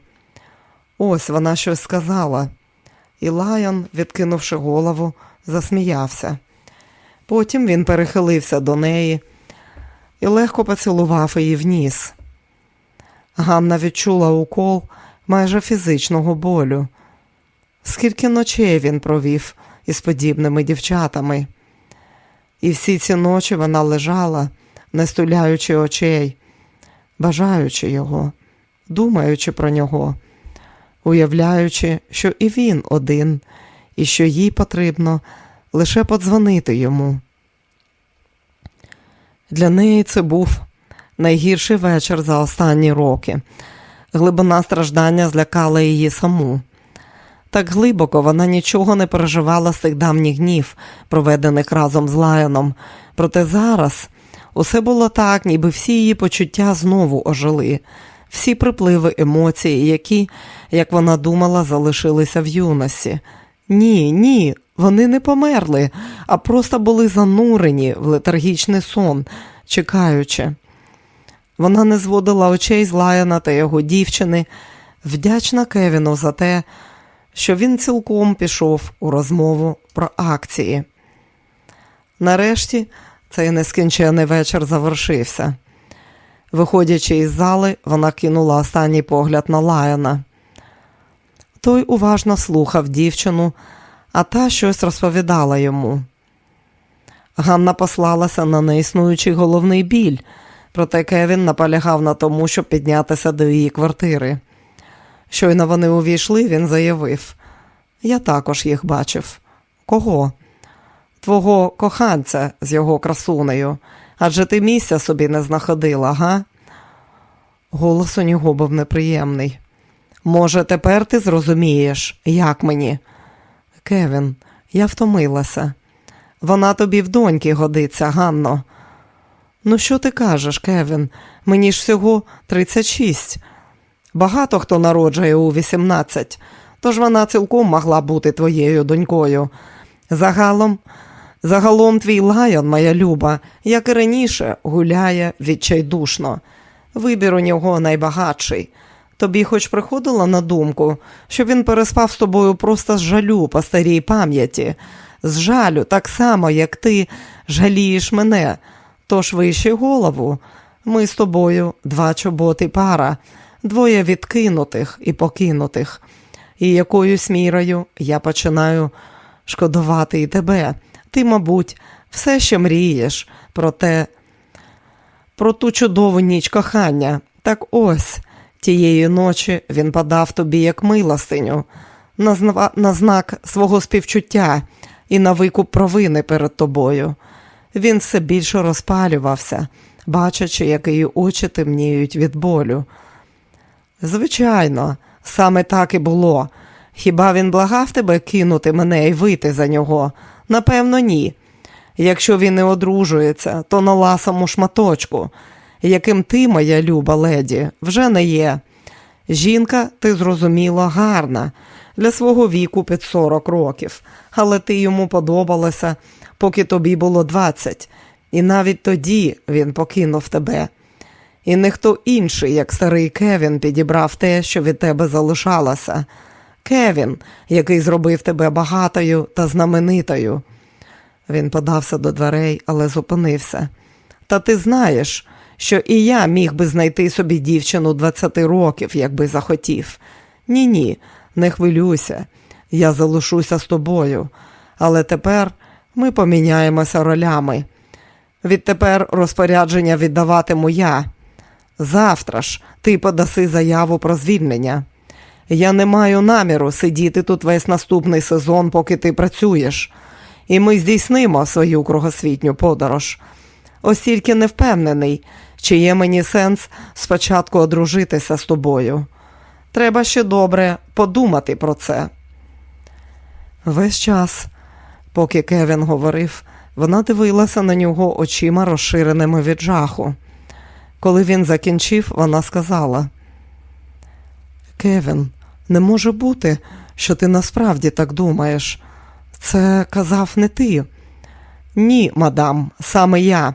Ось вона щось сказала, і Лаян, відкинувши голову, засміявся. Потім він перехилився до неї і легко поцілував її в ніс. Ганна відчула укол майже фізичного болю. Скільки ночей він провів із подібними дівчатами. І всі ці ночі вона лежала, не стуляючи очей, бажаючи його, думаючи про нього, уявляючи, що і він один, і що їй потрібно лише подзвонити йому. Для неї це був найгірший вечір за останні роки. Глибина страждання злякала її саму. Так глибоко вона нічого не переживала з тих давніх днів, проведених разом з Лайоном. Проте зараз усе було так, ніби всі її почуття знову ожили, всі припливи емоцій, які, як вона думала, залишилися в юності. Ні, ні, вони не померли, а просто були занурені в летаргічний сон, чекаючи. Вона не зводила очей з Лайона та його дівчини, вдячна Кевіну за те, що він цілком пішов у розмову про акції. Нарешті цей нескінчений вечір завершився. Виходячи із зали, вона кинула останній погляд на Лайона. Той уважно слухав дівчину, а та щось розповідала йому. Ганна послалася на неіснуючий головний біль, проте Кевін наполягав на тому, щоб піднятися до її квартири. Щойно вони увійшли, він заявив: Я також їх бачив. Кого? Твого коханця з його красунею. Адже ти місця собі не знаходила, га? Голос у нього був неприємний. Може, тепер ти зрозумієш, як мені? Кевін, я втомилася. Вона тобі в доньки годиться, Ганно. Ну, що ти кажеш, Кевін? Мені ж всього 36. Багато хто народжує у 18, тож вона цілком могла бути твоєю донькою. Загалом, загалом твій лайон, моя люба, як і раніше, гуляє відчайдушно. Вибір у нього найбагатший. Тобі хоч приходило на думку, що він переспав з тобою просто з жалю по старій пам'яті, з жалю, так само, як ти жалієш мене. Тож вище голову. Ми з тобою два чоботи пара, двоє відкинутих і покинутих. І якоюсь мірою я починаю шкодувати і тебе. Ти, мабуть, все ще мрієш про те, про ту чудову ніч кохання. Так ось тієї ночі він подав тобі як милостиню, на, зна... на знак свого співчуття і на викуп провини перед тобою. Він все більше розпалювався, бачачи, як її очі темніють від болю. Звичайно, саме так і було. Хіба він благав тебе кинути мене і вийти за нього? Напевно, ні. Якщо він не одружується, то на ласому шматочку, яким ти, моя люба леді, вже не є. Жінка, ти зрозуміло, гарна для свого віку під 40 років, але ти йому подобалася, поки тобі було 20, і навіть тоді він покинув тебе. І ніхто інший, як старий Кевін, підібрав те, що від тебе залишалося. Кевін, який зробив тебе багатою та знаменитою. Він подався до дверей, але зупинився. Та ти знаєш, що і я міг би знайти собі дівчину 20 років, якби захотів. Ні, ні, не хвилюйся, я залишуся з тобою, але тепер ми поміняємося ролями. Відтепер розпорядження віддаватиму я. Завтра ж ти подаси заяву про звільнення. Я не маю наміру сидіти тут весь наступний сезон, поки ти працюєш, і ми здійснимо свою кругосвітню подорож. Ось тільки не впевнений, чи є мені сенс спочатку одружитися з тобою. Треба ще добре подумати про це. Весь час, поки Кевін говорив, вона дивилася на нього очима розширеними від жаху. Коли він закінчив, вона сказала: Кевін, не може бути, що ти насправді так думаєш. Це казав не ти. Ні, мадам, саме я.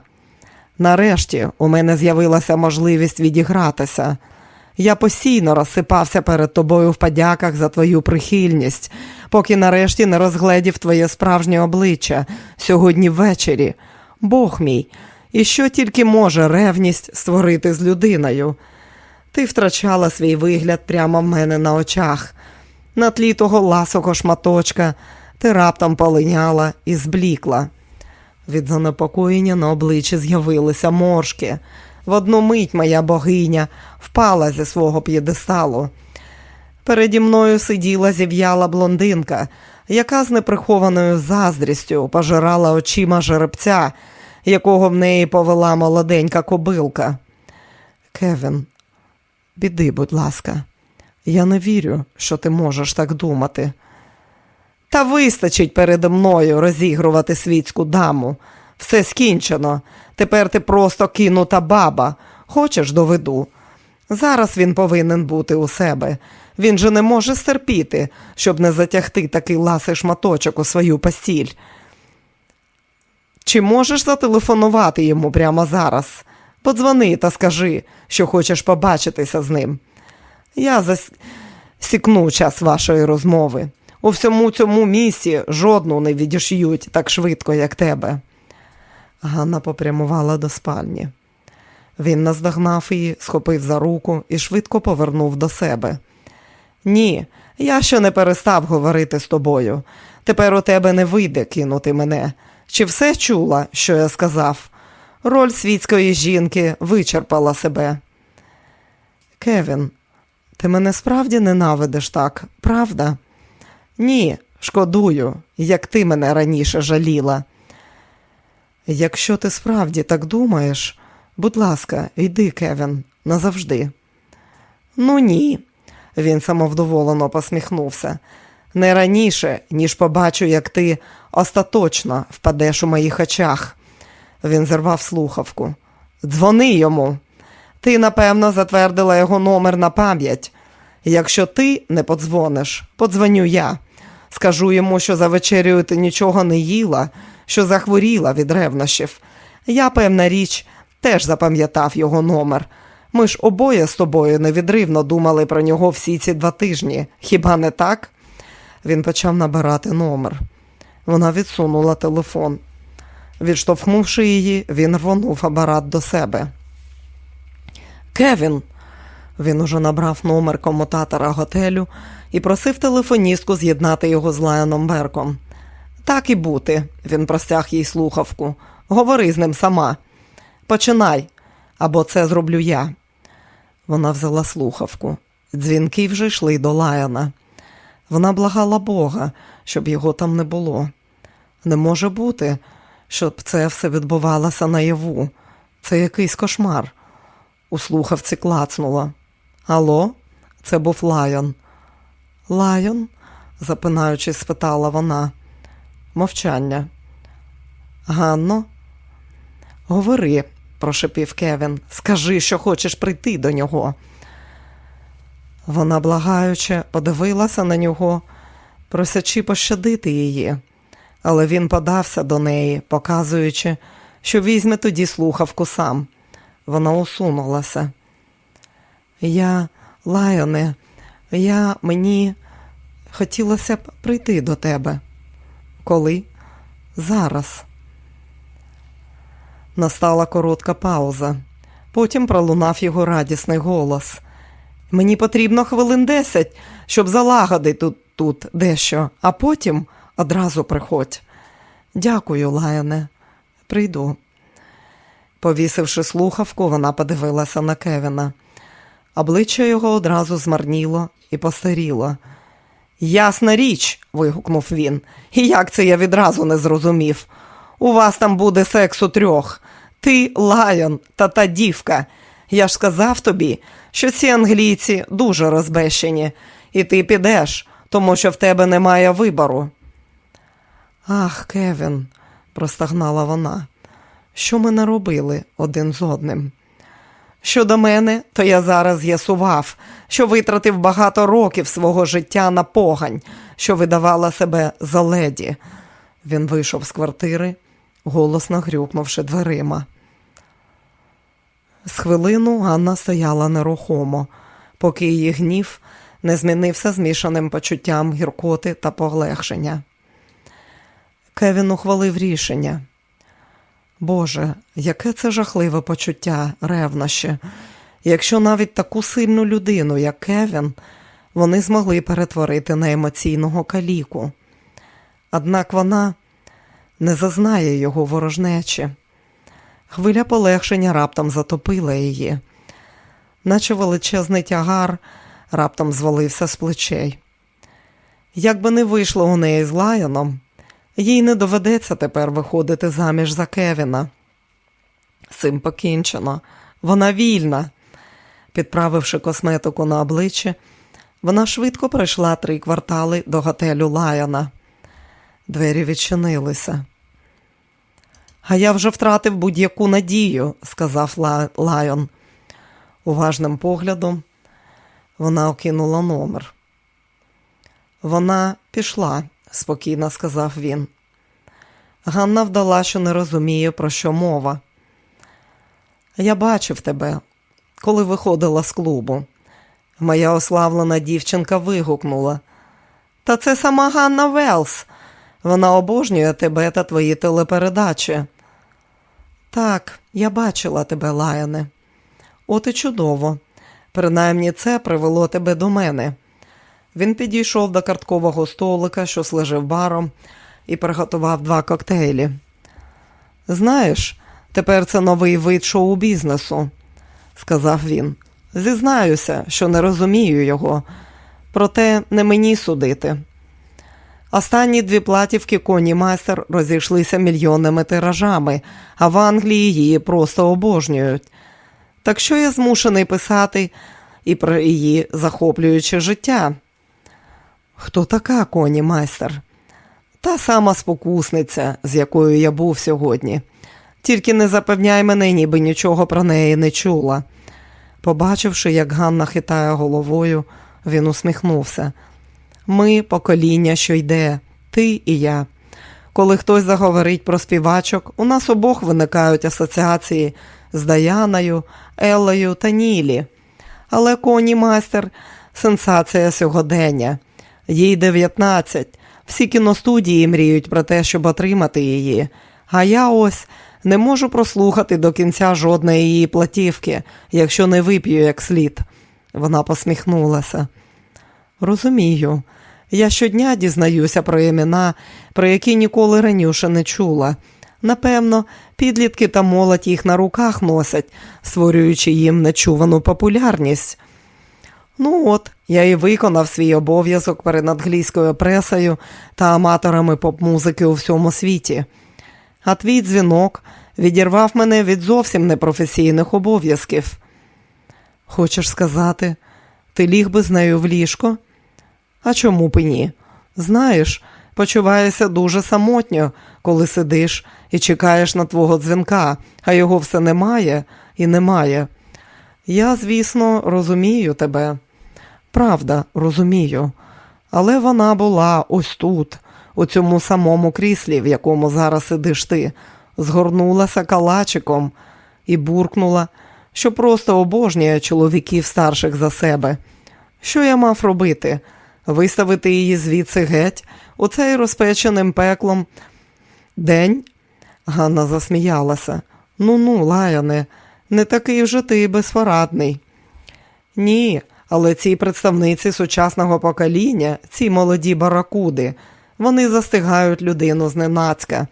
Нарешті у мене з'явилася можливість відігратися. Я постійно розсипався перед тобою в подяках за твою прихильність, поки нарешті не розгледів твоє справжнє обличчя сьогодні ввечері. Бог мій, і що тільки може ревність створити з людиною. Ти втрачала свій вигляд прямо в мене на очах. На тлі того ласого шматочка ти раптом полиняла і зблікла. Від занепокоєння на обличчі з'явилися моршки. В одну мить моя богиня впала зі свого п'єдесталу. Переді мною сиділа зів'яла блондинка, яка з неприхованою заздрістю пожирала очима жеребця, якого в неї повела молоденька кобилка. Кевін, біди, будь ласка, я не вірю, що ти можеш так думати. Та вистачить передо мною розігрувати світську даму. Все скінчено. Тепер ти просто кинута баба. Хочеш доведу. Зараз він повинен бути у себе. Він же не може стерпіти, щоб не затягти такий ласий шматочок у свою постіль. Чи можеш зателефонувати йому прямо зараз? Подзвони та скажи, що хочеш побачитися з ним. Я засікну час вашої розмови. У всьому цьому місці жодну не відіш'ють так швидко, як тебе. Ганна попрямувала до спальні. Він наздогнав її, схопив за руку і швидко повернув до себе. Ні, я ще не перестав говорити з тобою. Тепер у тебе не вийде кинути мене. Чи все чула, що я сказав? Роль світської жінки вичерпала себе. Кевін, ти мене справді ненавидиш так, правда? Ні, шкодую, як ти мене раніше жаліла. Якщо ти справді так думаєш, будь ласка, йди, Кевін, назавжди. Ну ні, він самовдоволено посміхнувся. Не раніше, ніж побачу, як ти остаточно впадеш у моїх очах. Він зірвав слухавку. Дзвони йому. Ти, напевно, затвердила його номер на пам'ять. Якщо ти не подзвониш, подзвоню я. Скажу йому, що за вечерю ти нічого не їла, що захворіла від ревнощів. Я, певна річ, теж запам'ятав його номер. Ми ж обоє з тобою невідривно думали про нього всі ці два тижні. Хіба не так? Він почав набирати номер. Вона відсунула телефон. Відштовхнувши її, він рвонув апарат до себе. Кевін. Він уже набрав номер комутатора готелю і просив телефоністку з'єднати його з Лайоном Берком. Так і бути, він простяг їй слухавку. Говори з ним сама. Починай, або це зроблю я. Вона взяла слухавку. Дзвінки вже йшли до Лайона. Вона благала Бога, щоб його там не було. Не може бути, щоб це все відбувалося наяву. Це якийсь кошмар. У слухавці клацнуло. Алло, це був Лайон. Лайон? запинаючись, спитала вона. Мовчання. Ганно, говори, прошепів Кевін. Скажи, що хочеш прийти до нього. Вона благаюче подивилася на нього, просячи пощадити її, але він подався до неї, показуючи, що візьме тоді слухавку сам. Вона усунулася. Я, Лайоне, я мені хотілося б прийти до тебе. Коли? Зараз. Настала коротка пауза. Потім пролунав його радісний голос. Мені потрібно хвилин десять, щоб залагодити тут, тут дещо, а потім одразу приходь. Дякую, Лайоне. Прийду. Повісивши слухавку, вона подивилася на Кевіна. Обличчя його одразу змарніло і постаріло. Ясна річ, вигукнув він. І як це я відразу не зрозумів. У вас там буде секс у трьох. Ти лайон та та дівка. Я ж сказав тобі, що ці англійці дуже розбещені, і ти підеш, тому що в тебе немає вибору. Ах, Кевін, простагнала вона, що ми наробили один з одним. Щодо мене, то я зараз з'ясував, що витратив багато років свого життя на погань, що видавала себе за леді. Він вийшов з квартири, голосно грюкнувши дверима. З хвилину Ганна стояла нерухомо, поки її гнів не змінився змішаним почуттям гіркоти та поглегшення. Кевін ухвалив рішення. Боже, яке це жахливе почуття, ревнощі, якщо навіть таку сильну людину, як Кевін, вони змогли перетворити на емоційного каліку. Однак вона не зазнає його ворожнечі. Хвиля полегшення раптом затопила її, наче величезний тягар раптом звалився з плечей. Як би не вийшло у неї з Лайоном, їй не доведеться тепер виходити заміж за Кевіна. Цим покінчено, вона вільна. Підправивши косметику на обличчя, вона швидко пройшла три квартали до готелю Лайона. Двері відчинилися. А я вже втратив будь-яку надію, сказав Лайон. Уважним поглядом вона окинула номер. Вона пішла, спокійно сказав він. Ганна вдала, що не розуміє, про що мова. Я бачив тебе, коли виходила з клубу. Моя ославлена дівчинка вигукнула. Та це сама Ганна Велс. Вона обожнює тебе та твої телепередачі. Так, я бачила тебе, Лаяне. От і чудово. Принаймні це привело тебе до мене. Він підійшов до карткового столика, що служив баром, і приготував два коктейлі. Знаєш, тепер це новий вид шоу-бізнесу, сказав він. Зізнаюся, що не розумію його, проте не мені судити. Останні дві платівки коні майстер розійшлися мільйонними тиражами, а в Англії її просто обожнюють. Так що я змушений писати і про її захоплююче життя. Хто така коні майстер? Та сама спокусниця, з якою я був сьогодні. Тільки не запевняй мене, ніби нічого про неї не чула. Побачивши, як Ганна хитає головою, він усміхнувся. Ми покоління, що йде, ти і я. Коли хтось заговорить про співачок, у нас обох виникають асоціації з Даяною, Еллою та Нілі. Але коні майстер сенсація сьогодення. Їй 19. Всі кіностудії мріють про те, щоб отримати її. А я ось не можу прослухати до кінця жодної її платівки, якщо не вип'ю як слід. Вона посміхнулася. Розумію, я щодня дізнаюся про імена, про які ніколи раніше не чула. Напевно, підлітки та молодь їх на руках носять, створюючи їм нечувану популярність. Ну от, я і виконав свій обов'язок перед англійською пресою та аматорами поп-музики у всьому світі. А твій дзвінок відірвав мене від зовсім непрофесійних обов'язків. Хочеш сказати, ти ліг би з нею в ліжко? А чому б ні? Знаєш, почуваєшся дуже самотньо, коли сидиш і чекаєш на твого дзвінка, а його все немає і немає. Я, звісно, розумію тебе. Правда, розумію. Але вона була ось тут, у цьому самому кріслі, в якому зараз сидиш ти, згорнулася калачиком і буркнула, що просто обожнює чоловіків старших за себе. Що я мав робити? Виставити її звідси геть, у цей розпеченим пеклом день? Ганна засміялася. Ну ну, Лаяне, не такий вже ти безпорадний. Ні, але ці представниці сучасного покоління, ці молоді баракуди, вони застигають людину зненацька.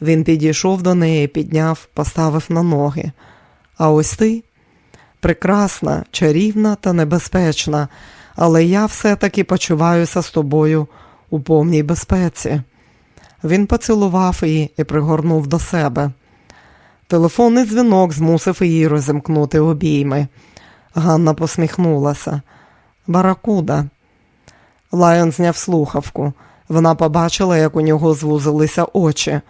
Він підійшов до неї, підняв, поставив на ноги. А ось ти прекрасна, чарівна та небезпечна, але я все-таки почуваюся з тобою у повній безпеці. Він поцілував її і пригорнув до себе. Телефонний дзвінок змусив її розімкнути обійми. Ганна посміхнулася. Баракуда. Лайон зняв слухавку. Вона побачила, як у нього звузилися очі.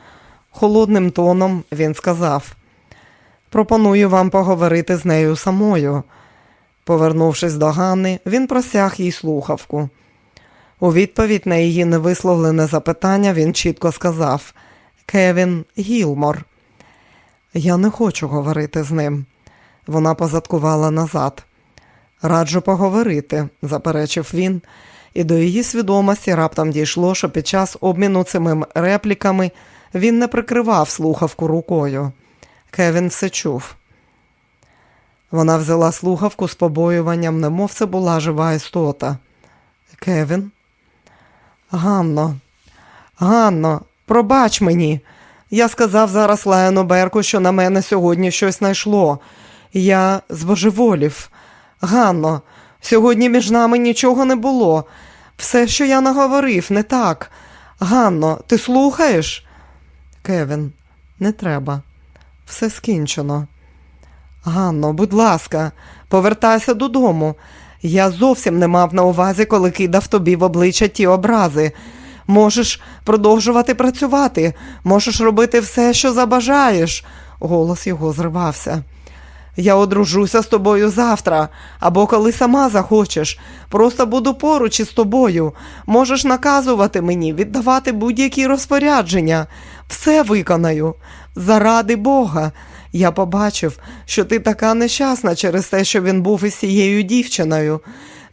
Холодним тоном він сказав: Пропоную вам поговорити з нею самою. Повернувшись до Ганни, він просяг їй слухавку. У відповідь на її невисловлене запитання він чітко сказав Кевін Гілмор. Я не хочу говорити з ним. Вона позадкувала назад. Раджу поговорити, заперечив він, і до її свідомості раптом дійшло, що під час обміну цими репліками він не прикривав слухавку рукою. Кевін все чув. Вона взяла слухавку з побоюванням, немов це була жива істота. Кевін? Ганно, Ганно, пробач мені. Я сказав зараз Лайону Берку, що на мене сьогодні щось знайшло. Я збожеволів. Ганно, сьогодні між нами нічого не було. Все, що я наговорив, не так. Ганно, ти слухаєш? Кевін, не треба. Все скінчено. Ганно, будь ласка, повертайся додому. Я зовсім не мав на увазі, коли кидав тобі в обличчя ті образи. Можеш продовжувати працювати, можеш робити все, що забажаєш. Голос його зривався. Я одружуся з тобою завтра, або коли сама захочеш. Просто буду поруч із тобою. Можеш наказувати мені, віддавати будь-які розпорядження. Все виконаю. Заради Бога. Я побачив, що ти така нещасна через те, що він був із цією дівчиною.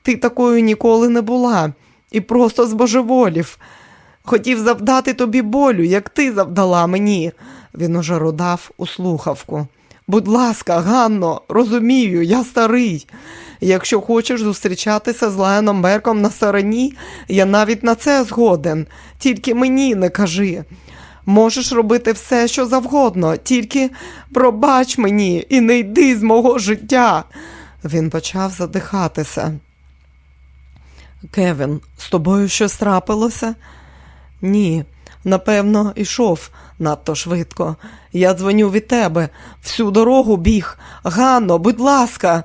Ти такою ніколи не була і просто збожеволів. Хотів завдати тобі болю, як ти завдала мені. Він уже родав у слухавку. Будь ласка, Ганно, розумію, я старий. Якщо хочеш зустрічатися з Лайоном Берком на стороні, я навіть на це згоден. Тільки мені не кажи. Можеш робити все, що завгодно, тільки пробач мені і не йди з мого життя. Він почав задихатися. Кевін, з тобою щось трапилося? Ні, напевно, йшов надто швидко. Я дзвоню від тебе, всю дорогу біг. Ганно, будь ласка,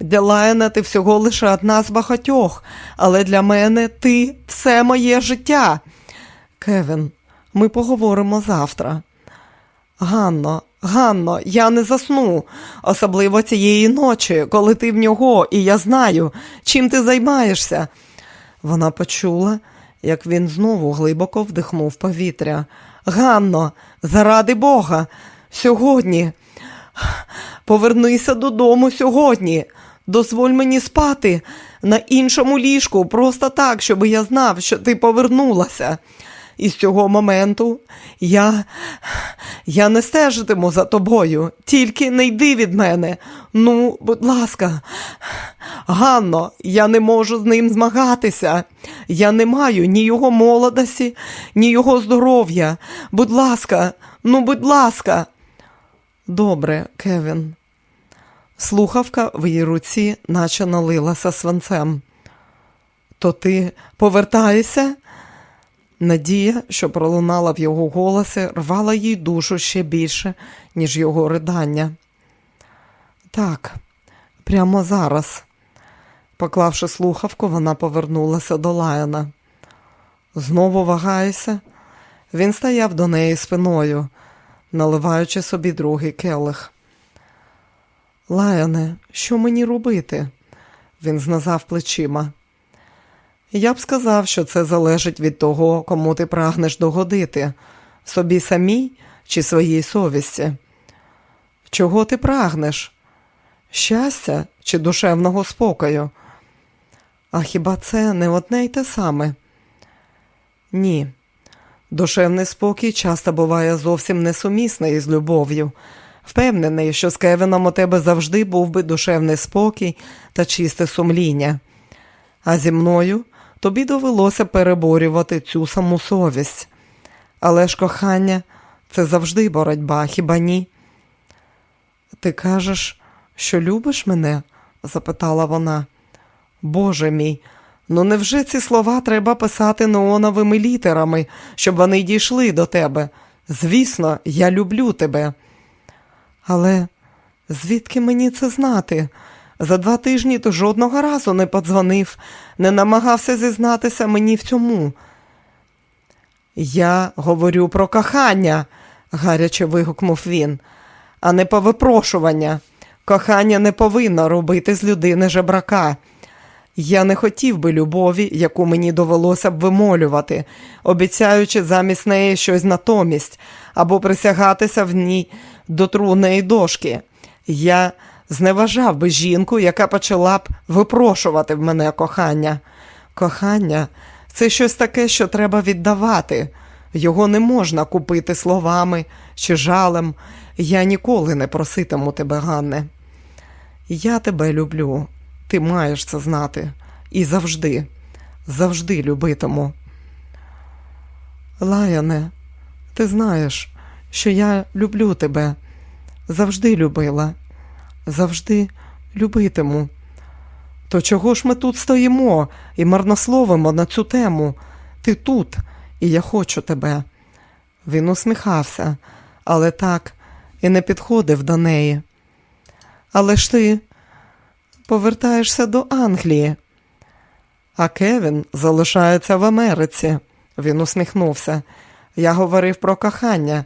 для Лайна ти всього лише одна з багатьох, але для мене ти все моє життя. Кевін, ми поговоримо завтра. Ганно, Ганно, я не засну, особливо цієї ночі, коли ти в нього, і я знаю, чим ти займаєшся. Вона почула, як він знову глибоко вдихнув повітря. Ганно, заради Бога, сьогодні. Повернися додому сьогодні. Дозволь мені спати на іншому ліжку, просто так, щоб я знав, що ти повернулася. І з цього моменту я я не стежитиму за тобою, тільки не йди від мене. Ну, будь ласка, Ганно, я не можу з ним змагатися. Я не маю ні його молодості, ні його здоров'я. Будь ласка, ну, будь ласка. Добре, Кевін. Слухавка в її руці, наче налилася свинцем. То ти повертаєшся? Надія, що пролунала в його голосі, рвала їй душу ще більше, ніж його ридання. Так, прямо зараз. Поклавши слухавку, вона повернулася до Лайона. Знову вагаєшся? Він стояв до неї спиною, наливаючи собі другий келих. Лаяне, що мені робити? Він знизав плечима. Я б сказав, що це залежить від того, кому ти прагнеш догодити, собі самій чи своїй совісті. Чого ти прагнеш? Щастя чи душевного спокою? А хіба це не одне й те саме? Ні. Душевний спокій часто буває зовсім несумісний із любов'ю. Впевнений, що з Кевіном у тебе завжди був би душевний спокій та чисте сумління. А зі мною тобі довелося переборювати цю саму совість. Але ж кохання це завжди боротьба, хіба ні? Ти кажеш, що любиш мене? запитала вона. Боже мій, ну невже ці слова треба писати неоновими літерами, щоб вони дійшли до тебе? Звісно, я люблю тебе. Але звідки мені це знати? За два тижні ти жодного разу не подзвонив, не намагався зізнатися мені в цьому. Я говорю про кохання, гаряче вигукнув він, а не по випрошування. Кохання не повинно робити з людини жебрака. Я не хотів би любові, яку мені довелося б вимолювати, обіцяючи замість неї щось натомість, або присягатися в ній до трунної дошки. Я зневажав би жінку, яка почала б випрошувати в мене кохання. Кохання це щось таке, що треба віддавати. Його не можна купити словами чи жалем. Я ніколи не проситиму тебе, Ганне. Я тебе люблю, ти маєш це знати. І завжди, завжди любитиму. Лаяне, ти знаєш, що я люблю тебе, завжди любила, завжди любитиму. То чого ж ми тут стоїмо і марнословимо на цю тему? Ти тут, і я хочу тебе. Він усміхався, але так і не підходив до неї. Але ж ти повертаєшся до Англії, а Кевін залишається в Америці. Він усміхнувся. Я говорив про кохання,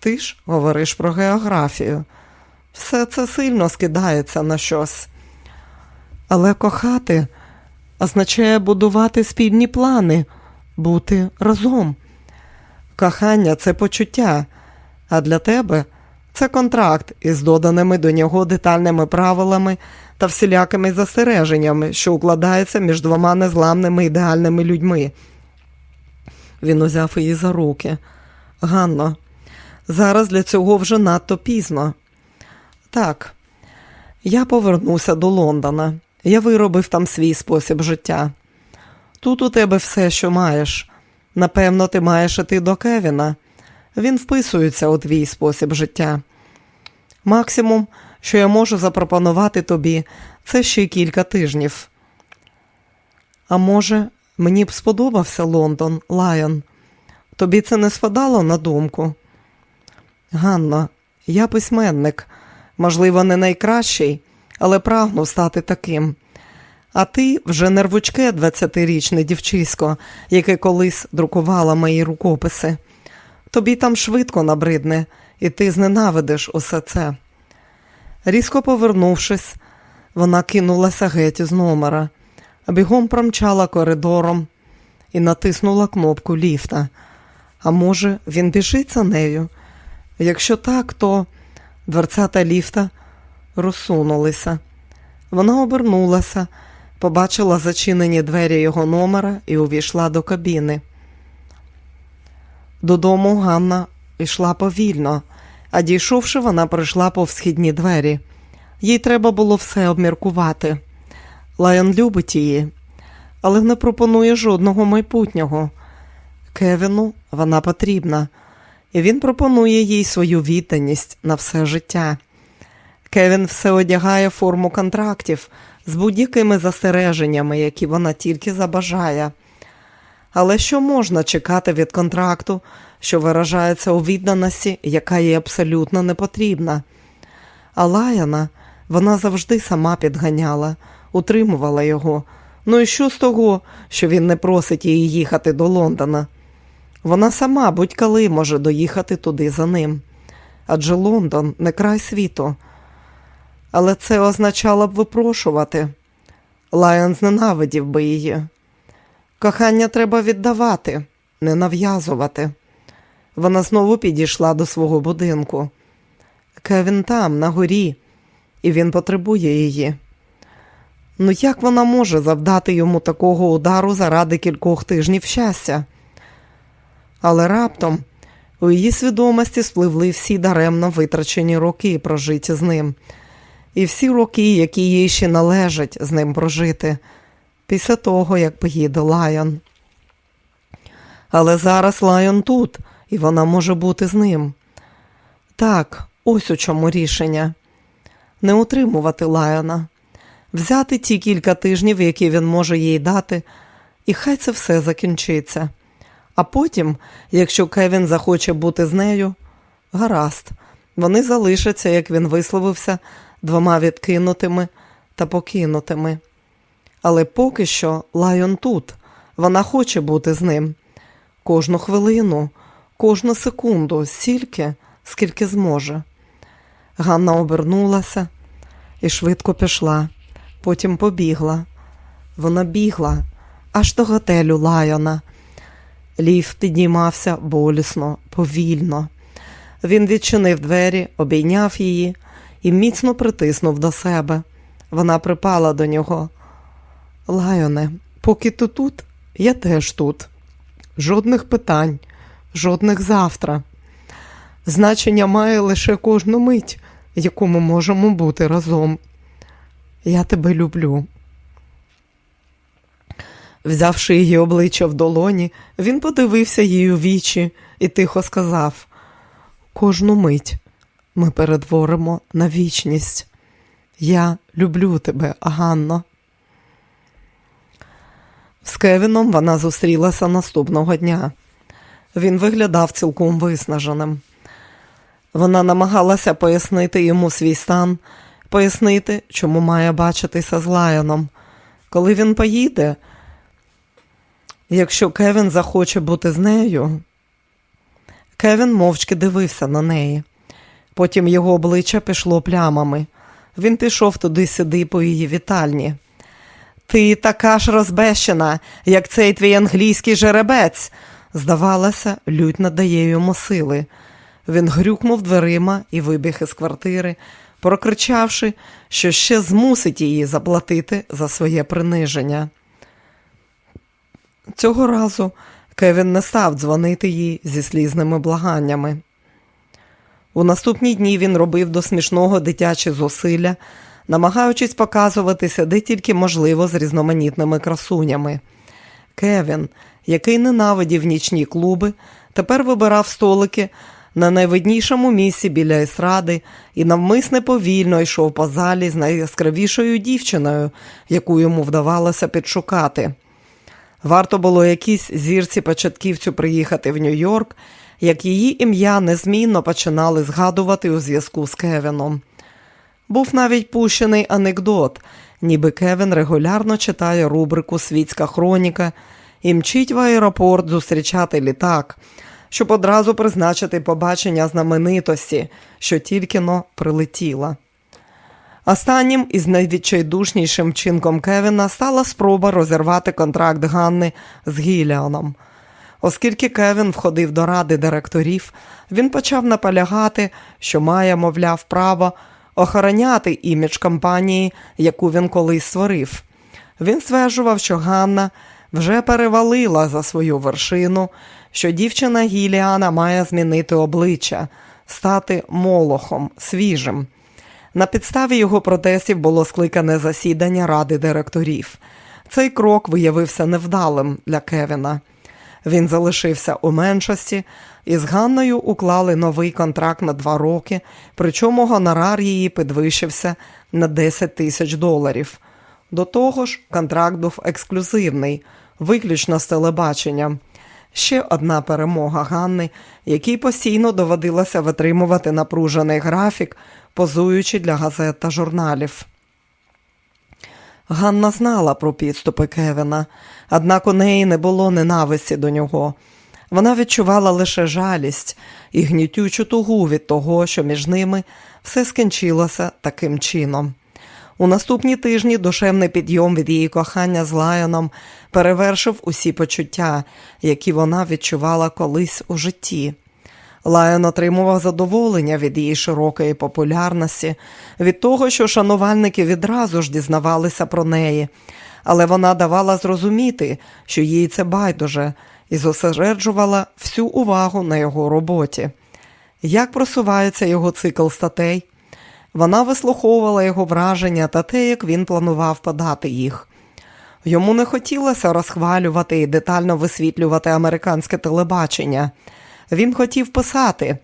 ти ж говориш про географію. Все це сильно скидається на щось. Але кохати означає будувати спільні плани, бути разом. Кохання це почуття, а для тебе це контракт із доданими до нього детальними правилами та всілякими застереженнями, що укладається між двома незламними ідеальними людьми. Він узяв її за руки. Ганно, зараз для цього вже надто пізно. Так, я повернуся до Лондона. Я виробив там свій спосіб життя. Тут у тебе все, що маєш. Напевно, ти маєш іти до Кевіна. Він вписується у твій спосіб життя. Максимум, що я можу запропонувати тобі, це ще кілька тижнів. А може, мені б сподобався Лондон, Лайон. Тобі це не спадало на думку? Ганна, я письменник, можливо, не найкращий, але прагну стати таким. А ти вже нервучке 20-річне дівчисько, яке колись друкувала мої рукописи. Тобі там швидко набридне, і ти зненавидиш усе це. Різко повернувшись, вона кинулася геть з номера, бігом промчала коридором і натиснула кнопку ліфта. А може, він біжить за нею? Якщо так, то дверцята ліфта розсунулися. Вона обернулася, побачила зачинені двері його номера і увійшла до кабіни. Додому Ганна йшла повільно, а дійшовши, вона прийшла по східні двері. Їй треба було все обміркувати. Лайон любить її, але не пропонує жодного майбутнього. Кевіну вона потрібна, він пропонує їй свою відданість на все життя. Кевін все одягає форму контрактів з будь-якими застереженнями, які вона тільки забажає. Але що можна чекати від контракту, що виражається у відданості, яка їй абсолютно не потрібна? А Лаяна вона завжди сама підганяла, утримувала його. Ну і що з того, що він не просить її їхати до Лондона? Вона сама будь-коли може доїхати туди за ним. Адже Лондон не край світу. Але це означало б випрошувати. Лайон зненавидів би її. Кохання треба віддавати, не нав'язувати. Вона знову підійшла до свого будинку. Кевін там, на горі, і він потребує її. Ну як вона може завдати йому такого удару заради кількох тижнів щастя? Але раптом у її свідомості спливли всі даремно витрачені роки, прожиті з ним, і всі роки, які їй ще належать з ним прожити, після того, як поїде Лайон. Але зараз Лайон тут, і вона може бути з ним. Так, ось у чому рішення не утримувати Лайона, взяти ті кілька тижнів, які він може їй дати, і хай це все закінчиться. А потім, якщо Кевін захоче бути з нею, гаразд, вони залишаться, як він висловився, двома відкинутими та покинутими. Але поки що Лайон тут, вона хоче бути з ним. Кожну хвилину, кожну секунду, стільки, скільки зможе. Ганна обернулася і швидко пішла, потім побігла. Вона бігла аж до готелю Лайона. Ліфт піднімався болісно, повільно. Він відчинив двері, обійняв її і міцно притиснув до себе. Вона припала до нього. Лайоне, поки ти тут, я теж тут. Жодних питань, жодних завтра. Значення має лише кожну мить, яку ми можемо бути разом. Я тебе люблю. Взявши її обличчя в долоні, він подивився їй у вічі і тихо сказав: Кожну мить ми перетворимо на вічність. Я люблю тебе, Ганно. З Кевіном вона зустрілася наступного дня. Він виглядав цілком виснаженим. Вона намагалася пояснити йому свій стан, пояснити, чому має бачитися з Лайоном. Коли він поїде, якщо Кевін захоче бути з нею, Кевін мовчки дивився на неї. Потім його обличчя пішло плямами. Він пішов туди-сюди по її вітальні. Ти така ж розбещена, як цей твій англійський жеребець. Здавалося, лють надає йому сили. Він грюкнув дверима і вибіг із квартири, прокричавши, що ще змусить її заплатити за своє приниження. Цього разу Кевін не став дзвонити їй зі слізними благаннями. У наступні дні він робив до смішного дитячі зусилля, намагаючись показуватися де тільки можливо з різноманітними красунями. Кевін, який ненавидів нічні клуби, тепер вибирав столики на найвиднішому місці біля естради і навмисне повільно йшов по залі з найяскравішою дівчиною, яку йому вдавалося підшукати. Варто було якійсь зірці початківцю приїхати в Нью-Йорк, як її ім'я незмінно починали згадувати у зв'язку з Кевіном. Був навіть пущений анекдот, ніби Кевін регулярно читає рубрику Світська хроніка і мчить в аеропорт зустрічати літак, щоб одразу призначити побачення знаменитості, що тільки но прилетіла. Останнім із найвідчайдушнішим чинком Кевіна стала спроба розірвати контракт Ганни з Гіліаном. Оскільки Кевін входив до ради директорів, він почав наполягати, що має, мовляв, право охороняти імідж компанії, яку він колись створив. Він стверджував, що Ганна вже перевалила за свою вершину, що дівчина Гіліана має змінити обличчя, стати молохом, свіжим. На підставі його протестів було скликане засідання ради директорів. Цей крок виявився невдалим для Кевіна. Він залишився у меншості, і з Ганною уклали новий контракт на два роки, причому гонорар її підвищився на 10 тисяч доларів. До того ж, контракт був ексклюзивний, виключно з телебаченням. Ще одна перемога Ганни, якій постійно доводилося витримувати напружений графік, позуючи для газет та журналів. Ганна знала про підступи Кевіна, однак у неї не було ненависті до нього. Вона відчувала лише жалість і гнітючу тугу від того, що між ними все скінчилося таким чином. У наступні тижні душевний підйом від її кохання з Лайоном перевершив усі почуття, які вона відчувала колись у житті. Лайон отримував задоволення від її широкої популярності, від того, що шанувальники відразу ж дізнавалися про неї, але вона давала зрозуміти, що їй це байдуже, і зосереджувала всю увагу на його роботі. Як просувається його цикл статей? Вона вислуховувала його враження та те, як він планував подати їх. Йому не хотілося розхвалювати і детально висвітлювати американське телебачення. Він хотів писати,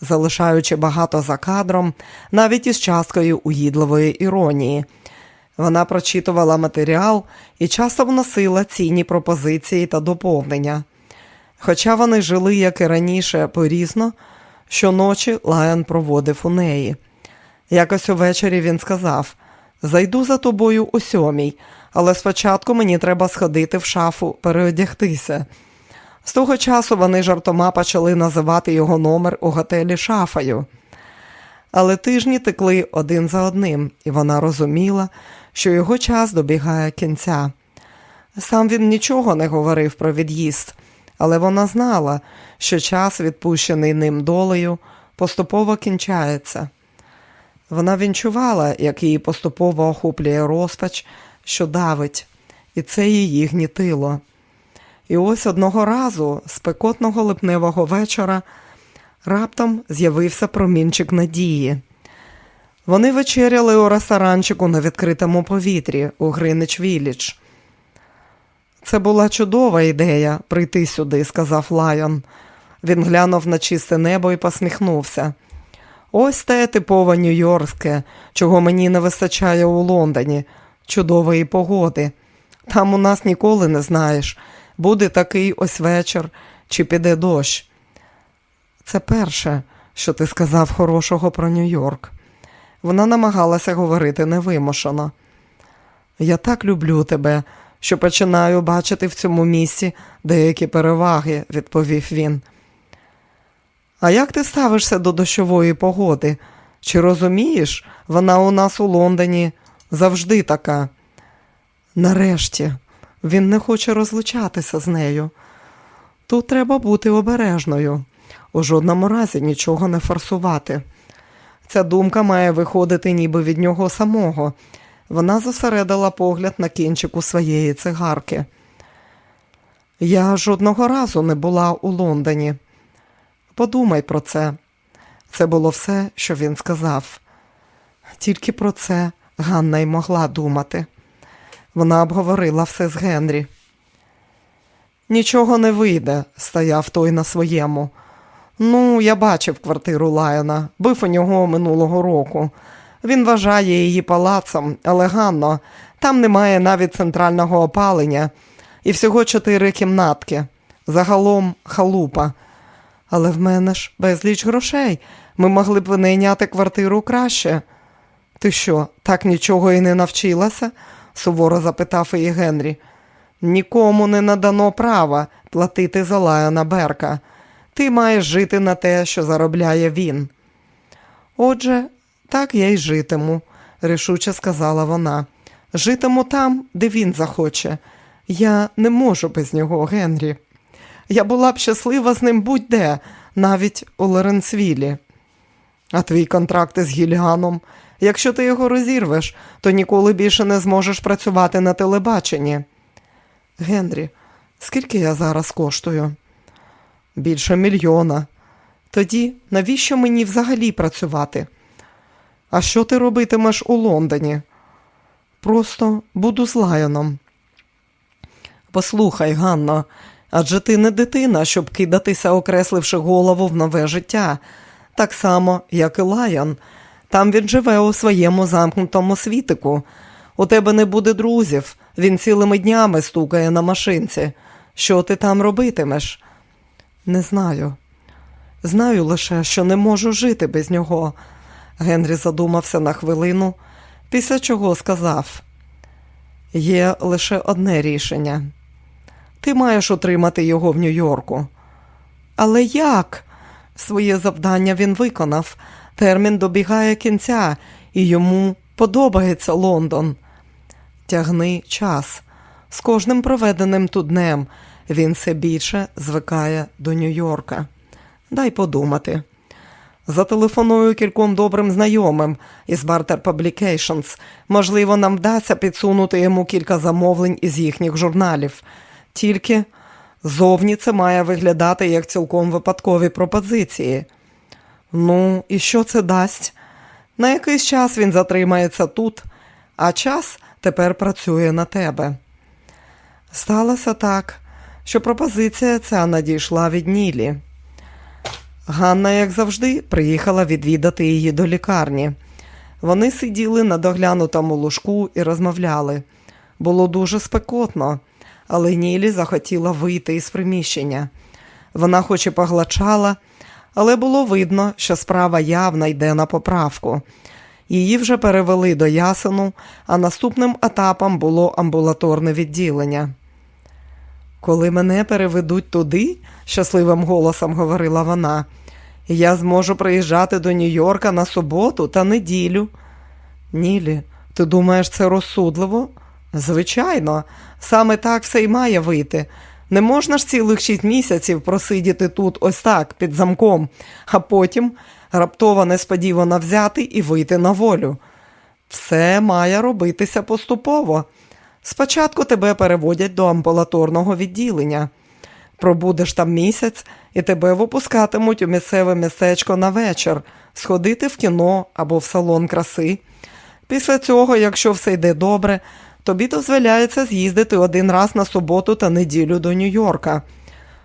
залишаючи багато за кадром, навіть із часткою уїдливої іронії. Вона прочитувала матеріал і часто вносила цінні пропозиції та доповнення. Хоча вони жили, як і раніше, порізно, щоночі Лайон проводив у неї. Якось увечері він сказав Зайду за тобою у сьомій, але спочатку мені треба сходити в шафу, переодягтися. З того часу вони жартома почали називати його номер у готелі шафою. Але тижні текли один за одним, і вона розуміла, що його час добігає кінця. Сам він нічого не говорив про від'їзд, але вона знала, що час, відпущений ним долею, поступово кінчається. Вона відчувала, як її поступово охоплює розпач, що давить, і це її гнітило. І ось одного разу, спекотного липневого вечора, раптом з'явився промінчик надії. Вони вечеряли у ресторанчику на відкритому повітрі у Гринич Віліч. Це була чудова ідея прийти сюди, сказав Лайон. Він глянув на чисте небо і посміхнувся. Ось те типове нью-йоркське, чого мені не вистачає у Лондоні, чудової погоди. Там у нас ніколи не знаєш, буде такий ось вечір, чи піде дощ. Це перше, що ти сказав хорошого про Нью-Йорк. Вона намагалася говорити невимушено. Я так люблю тебе, що починаю бачити в цьому місці деякі переваги, відповів він. А як ти ставишся до дощової погоди? Чи розумієш, вона у нас у Лондоні завжди така? Нарешті, він не хоче розлучатися з нею. Тут треба бути обережною, у жодному разі нічого не форсувати. Ця думка має виходити ніби від нього самого. Вона зосередила погляд на кінчику своєї цигарки. Я жодного разу не була у Лондоні. Подумай про це. Це було все, що він сказав. Тільки про це Ганна й могла думати. Вона обговорила все з Генрі. Нічого не вийде, стояв той на своєму. Ну, я бачив квартиру Лайона, бив у нього минулого року. Він вважає її палацом, але Ганно, там немає навіть центрального опалення і всього чотири кімнатки. Загалом халупа. Але в мене ж безліч грошей. Ми могли б винайняти квартиру краще. Ти що, так нічого і не навчилася? Суворо запитав її Генрі. Нікому не надано права платити за Лайона Берка. Ти маєш жити на те, що заробляє він. Отже, так я й житиму, рішуче сказала вона. Житиму там, де він захоче. Я не можу без нього, Генрі. Я була б щаслива з ним будь-де, навіть у Лоренцвілі. А твій контракт із Гільганом. Якщо ти його розірвеш, то ніколи більше не зможеш працювати на телебаченні. Генрі, скільки я зараз коштую? Більше мільйона. Тоді навіщо мені взагалі працювати? А що ти робитимеш у Лондоні? Просто буду з Лайоном. Послухай, Ганно, Адже ти не дитина, щоб кидатися, окресливши голову в нове життя, так само, як і Лайон. Там він живе у своєму замкнутому світику. У тебе не буде друзів, він цілими днями стукає на машинці. Що ти там робитимеш? Не знаю. Знаю лише, що не можу жити без нього. Генрі задумався на хвилину, після чого сказав: Є лише одне рішення. Ти маєш отримати його в Нью-Йорку. Але як? Своє завдання він виконав. Термін добігає кінця, і йому подобається Лондон. Тягни час. З кожним проведеним тут днем він все більше звикає до Нью-Йорка. Дай подумати. Зателефоную кільком добрим знайомим із Barter Publications. Можливо, нам вдасться підсунути йому кілька замовлень із їхніх журналів. Тільки зовні це має виглядати як цілком випадкові пропозиції. Ну, і що це дасть? На якийсь час він затримається тут, а час тепер працює на тебе. Сталося так, що пропозиція ця надійшла від Нілі. Ганна, як завжди, приїхала відвідати її до лікарні. Вони сиділи на доглянутому лужку і розмовляли. Було дуже спекотно, але Нілі захотіла вийти із приміщення. Вона хоч і поглачала, але було видно, що справа явно йде на поправку. Її вже перевели до ясену, а наступним етапом було амбулаторне відділення. Коли мене переведуть туди, щасливим голосом говорила вона, я зможу приїжджати до Нью-Йорка на суботу та неділю. Нілі, ти думаєш, це розсудливо? Звичайно, саме так все й має вийти. Не можна ж цілих шість місяців просидіти тут ось так, під замком, а потім раптово несподівано взяти і вийти на волю. Все має робитися поступово. Спочатку тебе переводять до амбулаторного відділення. Пробудеш там місяць і тебе випускатимуть у місцеве містечко на вечір, сходити в кіно або в салон краси. Після цього, якщо все йде добре, тобі дозволяється з'їздити один раз на суботу та неділю до Нью-Йорка.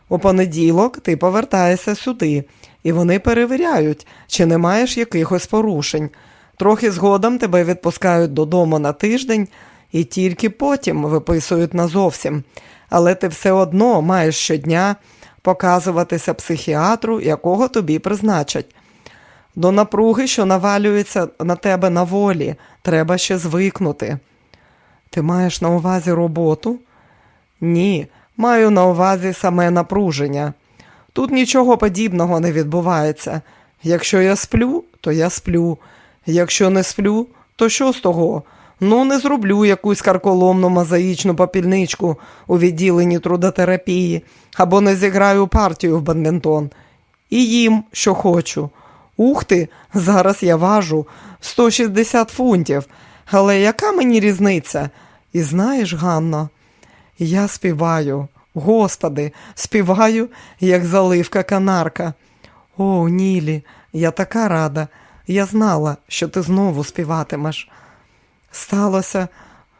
У понеділок ти повертаєшся сюди, і вони перевіряють, чи не маєш якихось порушень. Трохи згодом тебе відпускають додому на тиждень і тільки потім виписують назовсім. Але ти все одно маєш щодня показуватися психіатру, якого тобі призначать. До напруги, що навалюється на тебе на волі, треба ще звикнути. Ти маєш на увазі роботу? Ні, маю на увазі саме напруження. Тут нічого подібного не відбувається. Якщо я сплю, то я сплю. Якщо не сплю, то що з того? Ну, не зроблю якусь карколомну мозаїчну попільничку у відділенні трудотерапії або не зіграю партію в бадмінтон. І їм, що хочу. Ух ти, зараз я важу 160 фунтів. Але яка мені різниця? І знаєш, Ганно, я співаю, господи, співаю, як заливка канарка. О, Нілі, я така рада. Я знала, що ти знову співатимеш. Сталося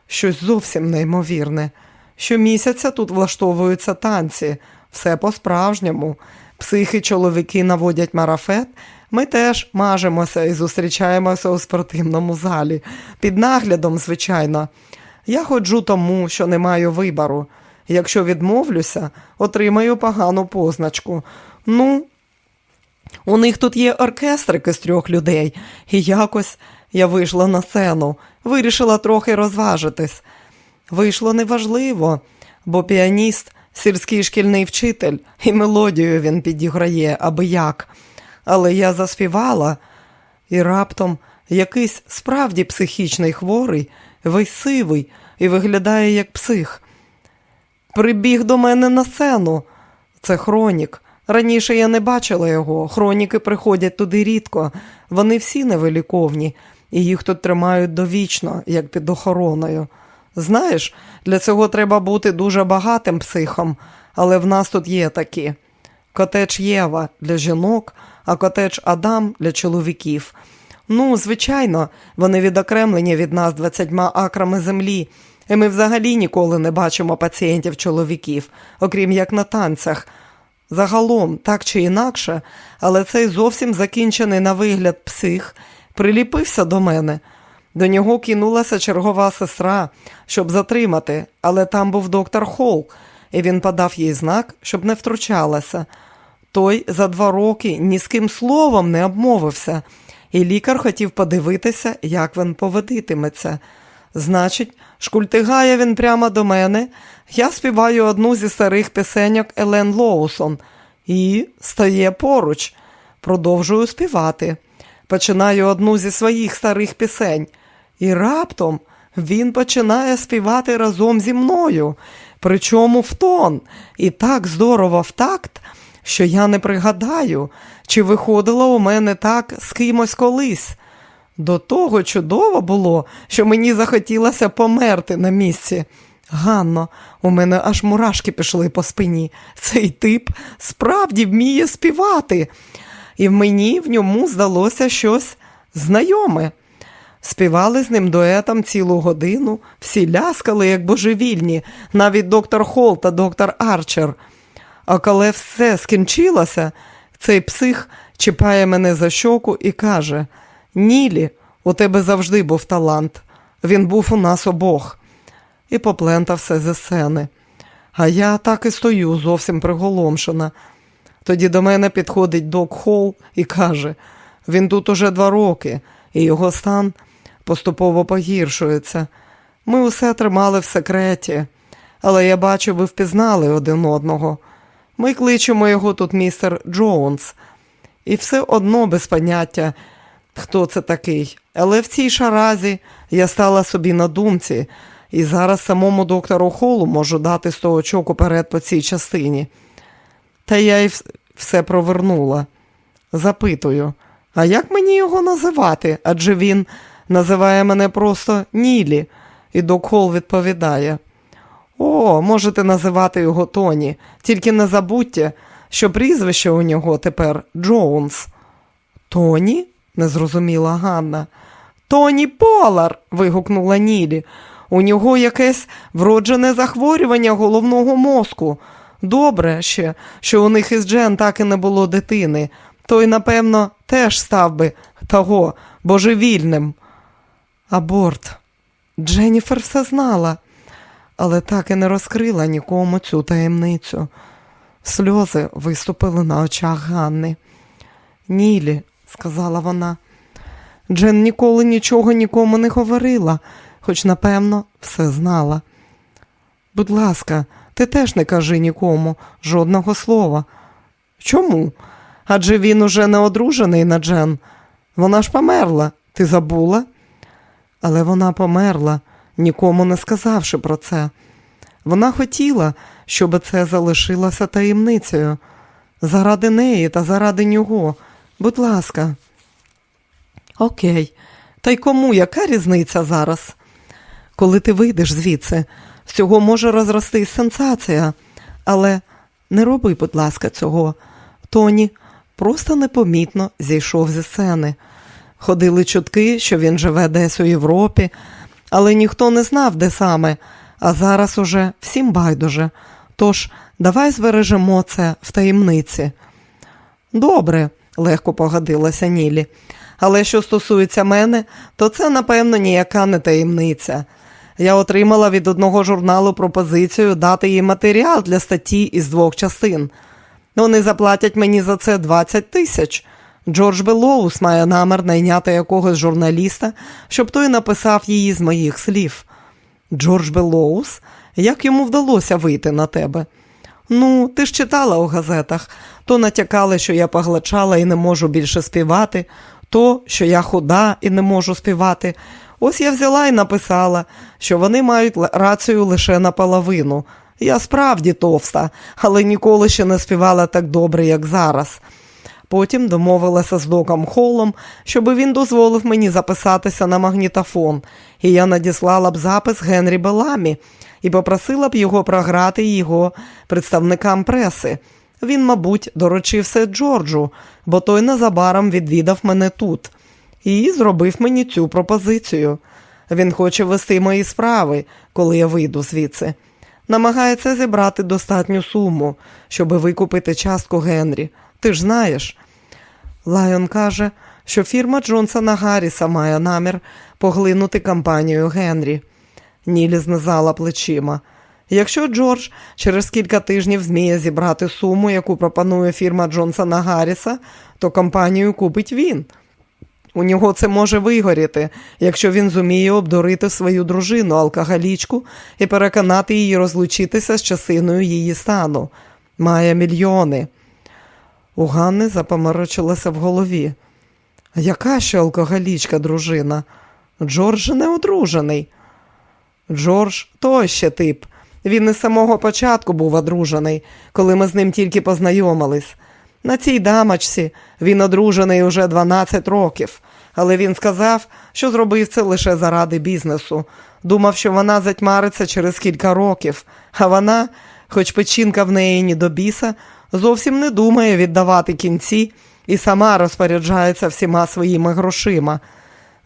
щось зовсім неймовірне. Щомісяця тут влаштовуються танці, все по-справжньому. Психи чоловіки наводять марафет, ми теж мажемося і зустрічаємося у спортивному залі. Під наглядом, звичайно. Я ходжу тому, що не маю вибору. Якщо відмовлюся, отримаю погану позначку. Ну, у них тут є оркестрики з трьох людей, і якось я вийшла на сцену, вирішила трохи розважитись. Вийшло неважливо, бо піаніст сільський шкільний вчитель, і мелодію він підіграє аби як. Але я заспівала, і раптом якийсь справді психічний хворий, весь сивий і виглядає як псих. Прибіг до мене на сцену. Це хронік. Раніше я не бачила його. Хроніки приходять туди рідко. Вони всі невиліковні, і їх тут тримають довічно, як під охороною. Знаєш, для цього треба бути дуже багатим психом, але в нас тут є такі. Котеч Єва для жінок, а котеч Адам для чоловіків. Ну, звичайно, вони відокремлені від нас двадцятьма акрами землі, І ми взагалі ніколи не бачимо пацієнтів чоловіків, окрім як на танцях. Загалом, так чи інакше, але цей зовсім закінчений на вигляд псих приліпився до мене. До нього кинулася чергова сестра, щоб затримати, але там був доктор Холл, і він подав їй знак, щоб не втручалася. Той за два роки ні з ким словом не обмовився, і лікар хотів подивитися, як він поведитиметься. Значить, шкультигає він прямо до мене. Я співаю одну зі старих пісеньок Елен Лоусон і стає поруч. Продовжую співати. Починаю одну зі своїх старих пісень. І раптом він починає співати разом зі мною, причому в тон, і так здорово в такт, що я не пригадаю, чи виходило у мене так з кимось колись. До того чудово було, що мені захотілося померти на місці. Ганно, у мене аж мурашки пішли по спині. Цей тип справді вміє співати, і мені в ньому здалося щось знайоме. Співали з ним дуетом цілу годину, всі ляскали, як божевільні, навіть доктор Холл та доктор Арчер. А коли все скінчилося, цей псих чіпає мене за щоку і каже: Нілі, у тебе завжди був талант. Він був у нас обох. І поплентав все зі сцени. А я так і стою, зовсім приголомшена. Тоді до мене підходить док Холл і каже: він тут уже два роки, і його стан поступово погіршується. Ми усе тримали в секреті, але я бачу, ви впізнали один одного. Ми кличемо його тут містер Джонс, і все одно без поняття, хто це такий. Але в цій шаразі я стала собі на думці, і зараз самому доктору Холу можу дати сто очок уперед по цій частині. Та я й все провернула. Запитую, а як мені його називати? Адже він називає мене просто Нілі, і док Хол відповідає. О, можете називати його Тоні, тільки не забудьте, що прізвище у нього тепер Джоунс. Тоні? не зрозуміла Ганна. Тоні Полар. вигукнула Нілі. У нього якесь вроджене захворювання головного мозку. Добре ще, що у них із Джен так і не було дитини. Той, напевно, теж став би того божевільним. Аборт. Дженніфер все знала але так і не розкрила нікому цю таємницю. Сльози виступили на очах Ганни. Нілі, сказала вона, Джен ніколи нічого нікому не говорила, хоч, напевно, все знала. Будь ласка, ти теж не кажи нікому жодного слова. Чому? Адже він уже не одружений на Джен. Вона ж померла, ти забула? Але вона померла, нікому не сказавши про це. Вона хотіла, щоб це залишилося таємницею. Заради неї та заради нього. Будь ласка. Окей, та й кому яка різниця зараз? Коли ти вийдеш звідси, з цього може розростись сенсація, але не роби, будь ласка, цього. Тоні просто непомітно зійшов зі сцени. Ходили чутки, що він живе десь у Європі, але ніхто не знав, де саме, а зараз уже всім байдуже. Тож давай збережемо це в таємниці. Добре, легко погодилася Нілі. Але що стосується мене, то це, напевно, ніяка не таємниця. Я отримала від одного журналу пропозицію дати їй матеріал для статті із двох частин. Вони заплатять мені за це 20 тисяч. Джордж Белоус має намір найняти якогось журналіста, щоб той написав її з моїх слів. Джордж Белоус, як йому вдалося вийти на тебе? Ну, ти ж читала у газетах, то натякали, що я поглачала і не можу більше співати, то, що я худа і не можу співати. Ось я взяла і написала, що вони мають рацію лише наполовину. Я справді товста, але ніколи ще не співала так добре, як зараз. Потім домовилася з доком Холлом, щоб він дозволив мені записатися на магнітофон, і я надіслала б запис Генрі Беламі і попросила б його програти його представникам преси. Він, мабуть, доручив все Джорджу, бо той незабаром відвідав мене тут і зробив мені цю пропозицію. Він хоче вести мої справи, коли я вийду звідси. Намагається зібрати достатню суму, щоб викупити частку Генрі. Ти ж знаєш. Лайон каже, що фірма Джонсона Гарріса має намір поглинути компанію Генрі. Нілі знизала плечима. Якщо Джордж через кілька тижнів зміє зібрати суму, яку пропонує фірма Джонсона Гарріса, то компанію купить він. У нього це може вигоріти, якщо він зуміє обдурити свою дружину, алкоголічку, і переконати її розлучитися з частиною її стану. Має мільйони. У Ганни запоморочилася в голові. Яка ще алкоголічка дружина? Джордж не одружений. Джордж той ще тип. Він із самого початку був одружений, коли ми з ним тільки познайомились. На цій дамочці він одружений уже 12 років, але він сказав, що зробив це лише заради бізнесу. Думав, що вона затьмариться через кілька років, а вона, хоч печінка в неї ні до біса, зовсім не думає віддавати кінці і сама розпоряджається всіма своїми грошима.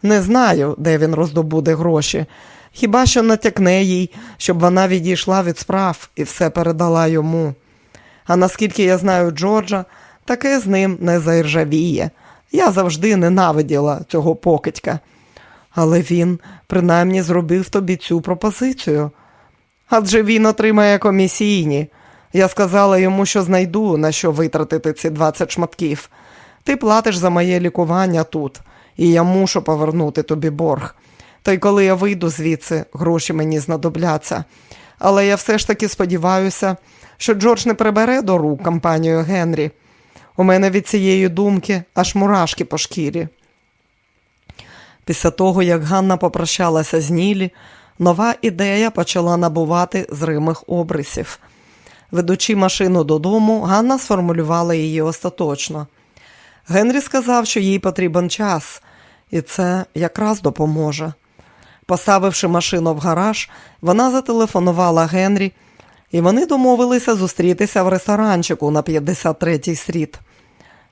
Не знаю, де він роздобуде гроші. Хіба що натякне їй, щоб вона відійшла від справ і все передала йому. А наскільки я знаю Джорджа, таке з ним не заіржавіє. Я завжди ненавиділа цього покидька. Але він принаймні зробив тобі цю пропозицію. Адже він отримає комісійні. Я сказала йому, що знайду, на що витратити ці 20 шматків. Ти платиш за моє лікування тут, і я мушу повернути тобі борг. Та й коли я вийду звідси, гроші мені знадобляться. Але я все ж таки сподіваюся, що Джордж не прибере до рук компанію Генрі. У мене від цієї думки аж мурашки по шкірі. Після того, як Ганна попрощалася з Нілі, нова ідея почала набувати зримих обрисів. Ведучи машину додому, Ганна сформулювала її остаточно. Генрі сказав, що їй потрібен час, і це якраз допоможе. Поставивши машину в гараж, вона зателефонувала Генрі, і вони домовилися зустрітися в ресторанчику на 53-й стріт.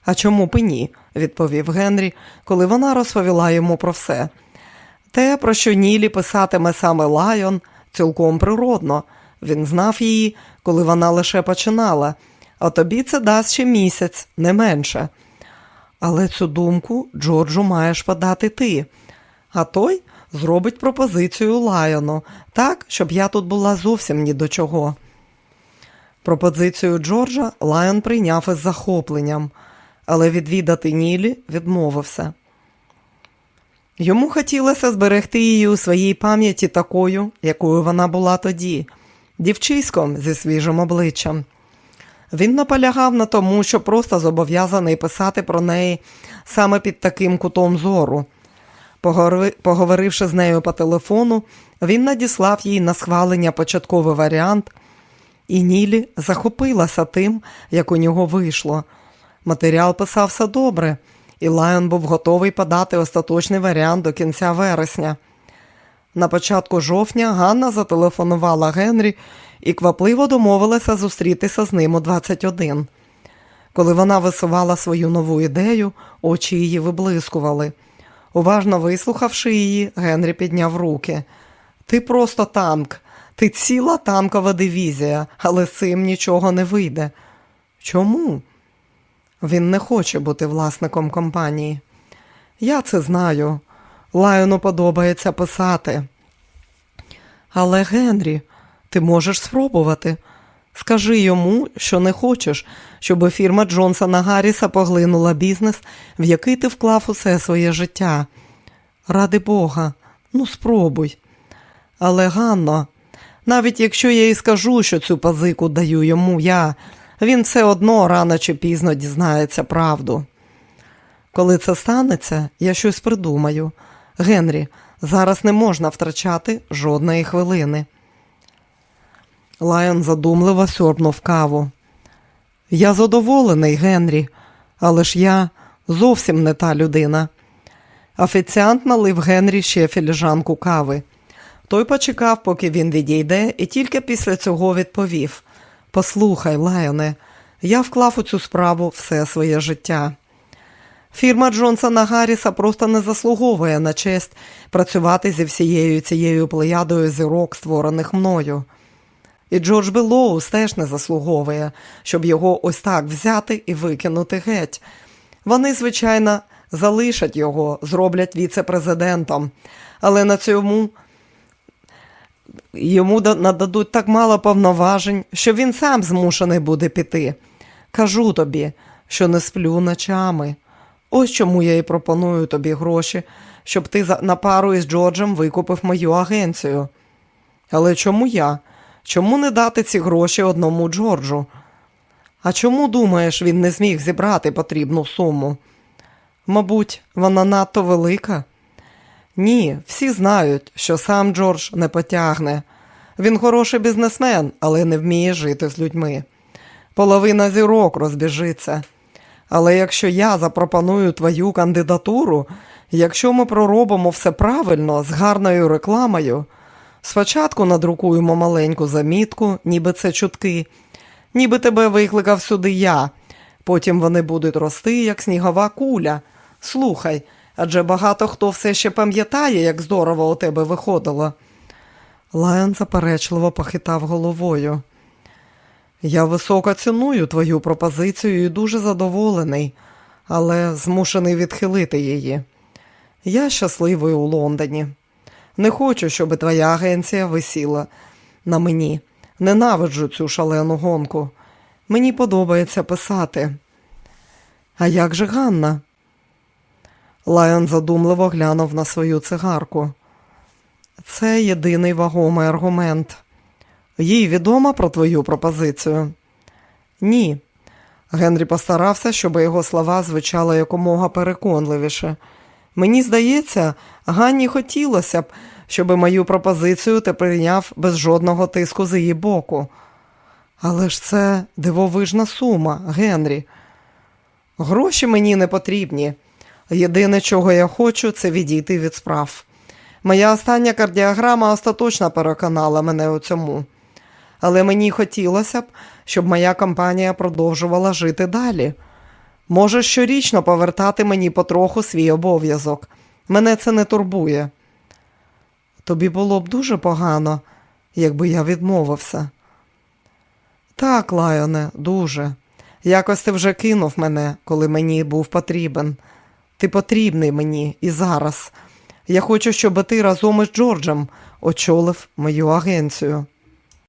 А чому б і ні? відповів Генрі, коли вона розповіла йому про все. Те, про що Нілі писатиме саме Лайон, цілком природно. Він знав її, коли вона лише починала, а тобі це дасть ще місяць, не менше. Але цю думку Джорджу маєш подати ти. А той зробить пропозицію Лайону, так, щоб я тут була зовсім ні до чого. Пропозицію Джорджа Лайон прийняв із захопленням, але відвідати Нілі відмовився. Йому хотілося зберегти її у своїй пам'яті такою, якою вона була тоді, дівчиськом зі свіжим обличчям. Він наполягав на тому, що просто зобов'язаний писати про неї саме під таким кутом зору. Поговоривши з нею по телефону, він надіслав їй на схвалення початковий варіант, і Нілі захопилася тим, як у нього вийшло. Матеріал писався добре, і Лайон був готовий подати остаточний варіант до кінця вересня. На початку жовтня Ганна зателефонувала Генрі і квапливо домовилася зустрітися з ним у 21. Коли вона висувала свою нову ідею, очі її виблискували. Уважно вислухавши її, Генрі підняв руки. Ти просто танк, ти ціла танкова дивізія, але з цим нічого не вийде. Чому? Він не хоче бути власником компанії. Я це знаю. Лайону подобається писати. Але, Генрі, ти можеш спробувати. Скажи йому, що не хочеш, щоб фірма Джонсона Гарріса поглинула бізнес, в який ти вклав усе своє життя. Ради Бога, ну спробуй. Але Ганно, навіть якщо я і скажу, що цю пазику даю йому я, він все одно рано чи пізно дізнається правду. Коли це станеться, я щось придумаю. Генрі, зараз не можна втрачати жодної хвилини. Лайон задумливо сьорбнув каву. Я задоволений, Генрі, але ж я зовсім не та людина. Офіціант налив Генрі ще філіжанку кави. Той почекав, поки він відійде, і тільки після цього відповів Послухай, Лайоне, я вклав у цю справу все своє життя. Фірма Джонсона Гарріса просто не заслуговує на честь працювати зі всією цією плеядою зірок, створених мною. І Джордж Белоус теж не заслуговує, щоб його ось так взяти і викинути геть. Вони, звичайно, залишать його, зроблять віце-президентом, але на цьому йому нададуть так мало повноважень, що він сам змушений буде піти. Кажу тобі, що не сплю ночами. Ось чому я і пропоную тобі гроші, щоб ти на пару із Джорджем викупив мою агенцію. Але чому я? Чому не дати ці гроші одному Джорджу? А чому, думаєш, він не зміг зібрати потрібну суму? Мабуть, вона надто велика? Ні, всі знають, що сам Джордж не потягне. Він хороший бізнесмен, але не вміє жити з людьми. Половина зірок розбіжиться. Але якщо я запропоную твою кандидатуру, якщо ми проробимо все правильно з гарною рекламою, спочатку надрукуємо маленьку замітку, ніби це чутки, ніби тебе викликав сюди я. Потім вони будуть рости, як снігова куля. Слухай, адже багато хто все ще пам'ятає, як здорово у тебе виходило. Лайон заперечливо похитав головою. Я високо ціную твою пропозицію і дуже задоволений, але змушений відхилити її. Я щасливий у Лондоні. Не хочу, щоб твоя агенція висіла на мені. Ненавиджу цю шалену гонку. Мені подобається писати. А як же Ганна? Лайон задумливо глянув на свою цигарку. Це єдиний вагомий аргумент. Їй відомо про твою пропозицію? Ні. Генрі постарався, щоб його слова звучали якомога переконливіше. Мені здається, Ганні хотілося б, щоб мою пропозицію ти прийняв без жодного тиску з її боку. Але ж це дивовижна сума, Генрі. Гроші мені не потрібні. Єдине, чого я хочу, це відійти від справ. Моя остання кардіограма остаточно переконала мене у цьому. Але мені хотілося б, щоб моя компанія продовжувала жити далі. Може, щорічно повертати мені потроху свій обов'язок. Мене це не турбує. Тобі було б дуже погано, якби я відмовився. Так, Лайоне, дуже. Якось ти вже кинув мене, коли мені був потрібен. Ти потрібний мені і зараз. Я хочу, щоб ти разом із Джорджем очолив мою агенцію.